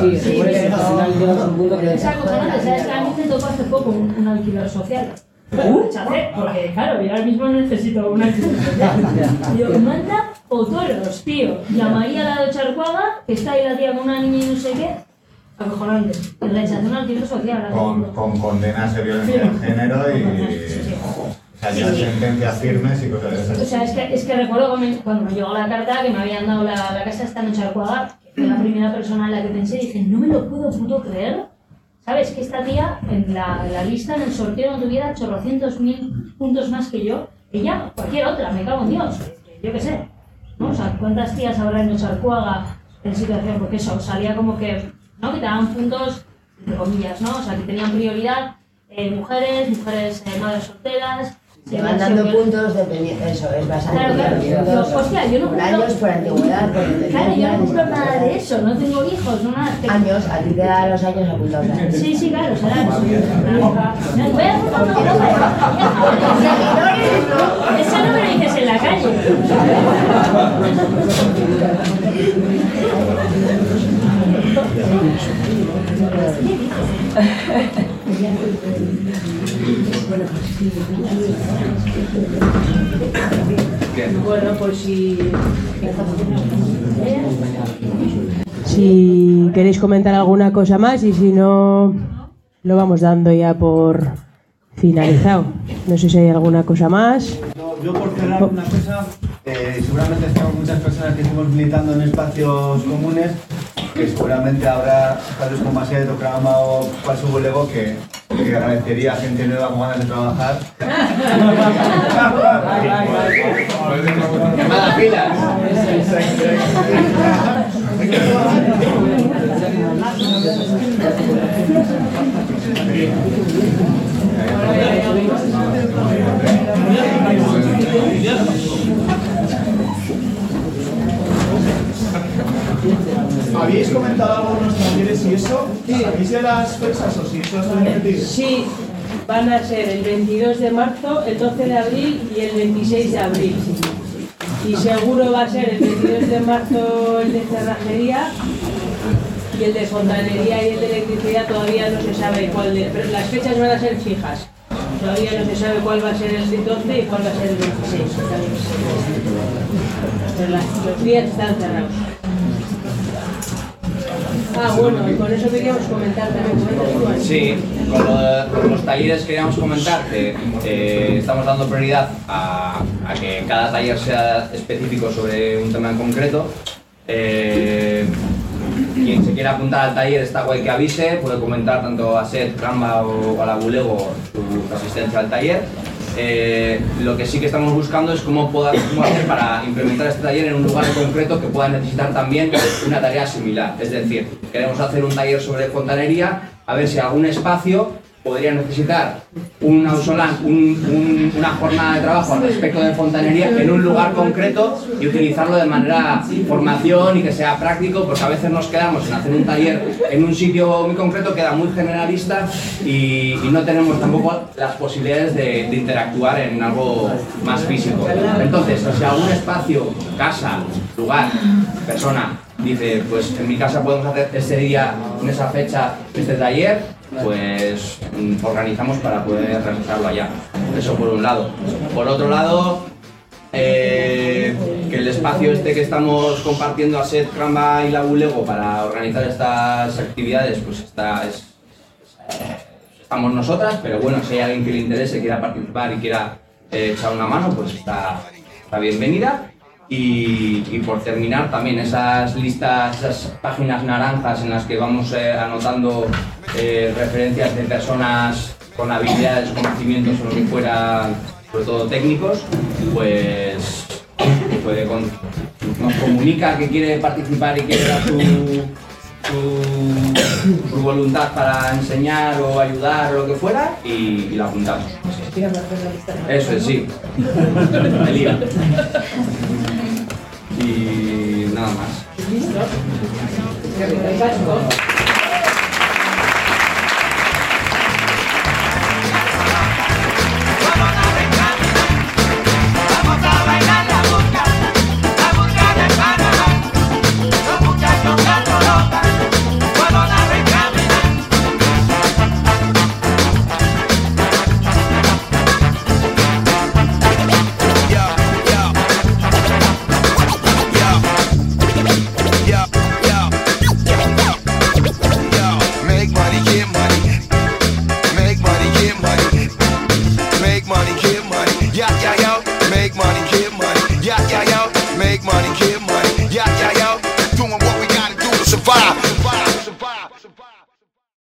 Sí, se puede que al final llegas a un punto que... Es. Que a mí me tocó hace poco un, un alquiler social. Rechacé, porque claro, yo ahora mismo necesito un alquiler social. Y yo, manda otoros, tío. Y a María la de Charcuaga, que está ahí la tía con una niña y no sé qué. Acojonante. Y rechacé un alquiler social. Con, con condenas de violencia de género y o sea, ya sentencias firmes y cosas de O esas. sea, es que, es que recuerdo cuando me llegó la carta que me habían dado la, la casa esta en Charcuaga, que fue la primera persona en la que pensé, dije, no me lo puedo puto creer. ¿Sabes? Que esta tía en la, en la lista, en el sorteo, no tuviera chorrocientos mil puntos más que yo. Ella, cualquier otra, me cago en Dios. Yo qué sé. ¿no? O sea, ¿cuántas tías habrá en Charcuaga en situación? Porque eso, salía como que, ¿no? Que te daban puntos, entre comillas, ¿no? O sea, que tenían prioridad eh, mujeres, mujeres eh, madres solteras. Te van dando puntos dependiendo, eso es bastante Claro, claro. Pero, hostia, yo no por cumplo- años, por antigüedad, por Claro, yo no cumplo nada de eso, no tengo hijos, no nada. Años, a ti te da los años apuntados. Sí, sí, claro, será. Voy a apuntar una cosa. Eso no me lo dices en la calle. Bueno, pues si... Si queréis comentar alguna cosa más y si no, lo vamos dando ya por finalizado. No sé si hay alguna cosa más. Yo por cerrar una cosa, eh, seguramente estamos muchas personas que estamos militando en espacios comunes, que seguramente habrá como Asia de Tocama o Paso Bulego que, que agradecería a gente nueva con ganas de trabajar. Llamada pilas. ¿Habéis comentado algo en los talleres y eso? ¿Sabéis de las fechas o si eso es repetir? Sí, van a ser el 22 de marzo, el 12 de abril y el 26 de abril. Y seguro va a ser el 22 de marzo el de cerrajería y el de fontanería y el de electricidad todavía no se sabe cuál de, pero las fechas van a ser fijas. Todavía no se sabe cuál va a ser el 12 y cuál va a ser el 26. Pero las- los días están cerrados. Ah, bueno, con eso queríamos comentar también. Sí, con, lo de- con los talleres queríamos comentar eh, estamos dando prioridad a, que cada taller sea específico sobre un tema en concreto. Eh, quien se quiera apuntar al taller está guay que avise, puede comentar tanto a Seth, Canva o a la Bulego su asistencia al taller. Eh, lo que sí que estamos buscando es cómo, poder, cómo hacer para implementar este taller en un lugar concreto que pueda necesitar también una tarea similar. Es decir, queremos hacer un taller sobre fontanería, a ver si algún espacio podría necesitar un un- un- una jornada de trabajo al respecto de fontanería en un lugar concreto y utilizarlo de manera formación y que sea práctico, porque a veces nos quedamos en hacer un taller en un sitio muy concreto, queda muy generalista y, y no tenemos tampoco las posibilidades de, de interactuar en algo más físico. Entonces, si algún espacio, casa, lugar, persona, dice, pues en mi casa podemos hacer este día, en esa fecha, este taller, pues mm, organizamos para poder realizarlo allá. Eso por un lado. Por otro lado, eh, que el espacio este que estamos compartiendo a Seth, Canva y la Bulego para organizar estas actividades, pues está, es- estamos nosotras, pero bueno, si hay alguien que le interese, quiera participar y quiera eh, echar una mano, pues está, está bienvenida. Y, y por terminar también esas listas, esas páginas naranjas en las que vamos eh, anotando eh, referencias de personas con habilidades, conocimientos o lo que fuera, sobre todo técnicos, pues puede con- nos comunica que quiere participar y quiere dar su, su, su voluntad para enseñar o ayudar o lo que fuera y, y la apuntamos. Eso es, sí. Y nada más. Listo.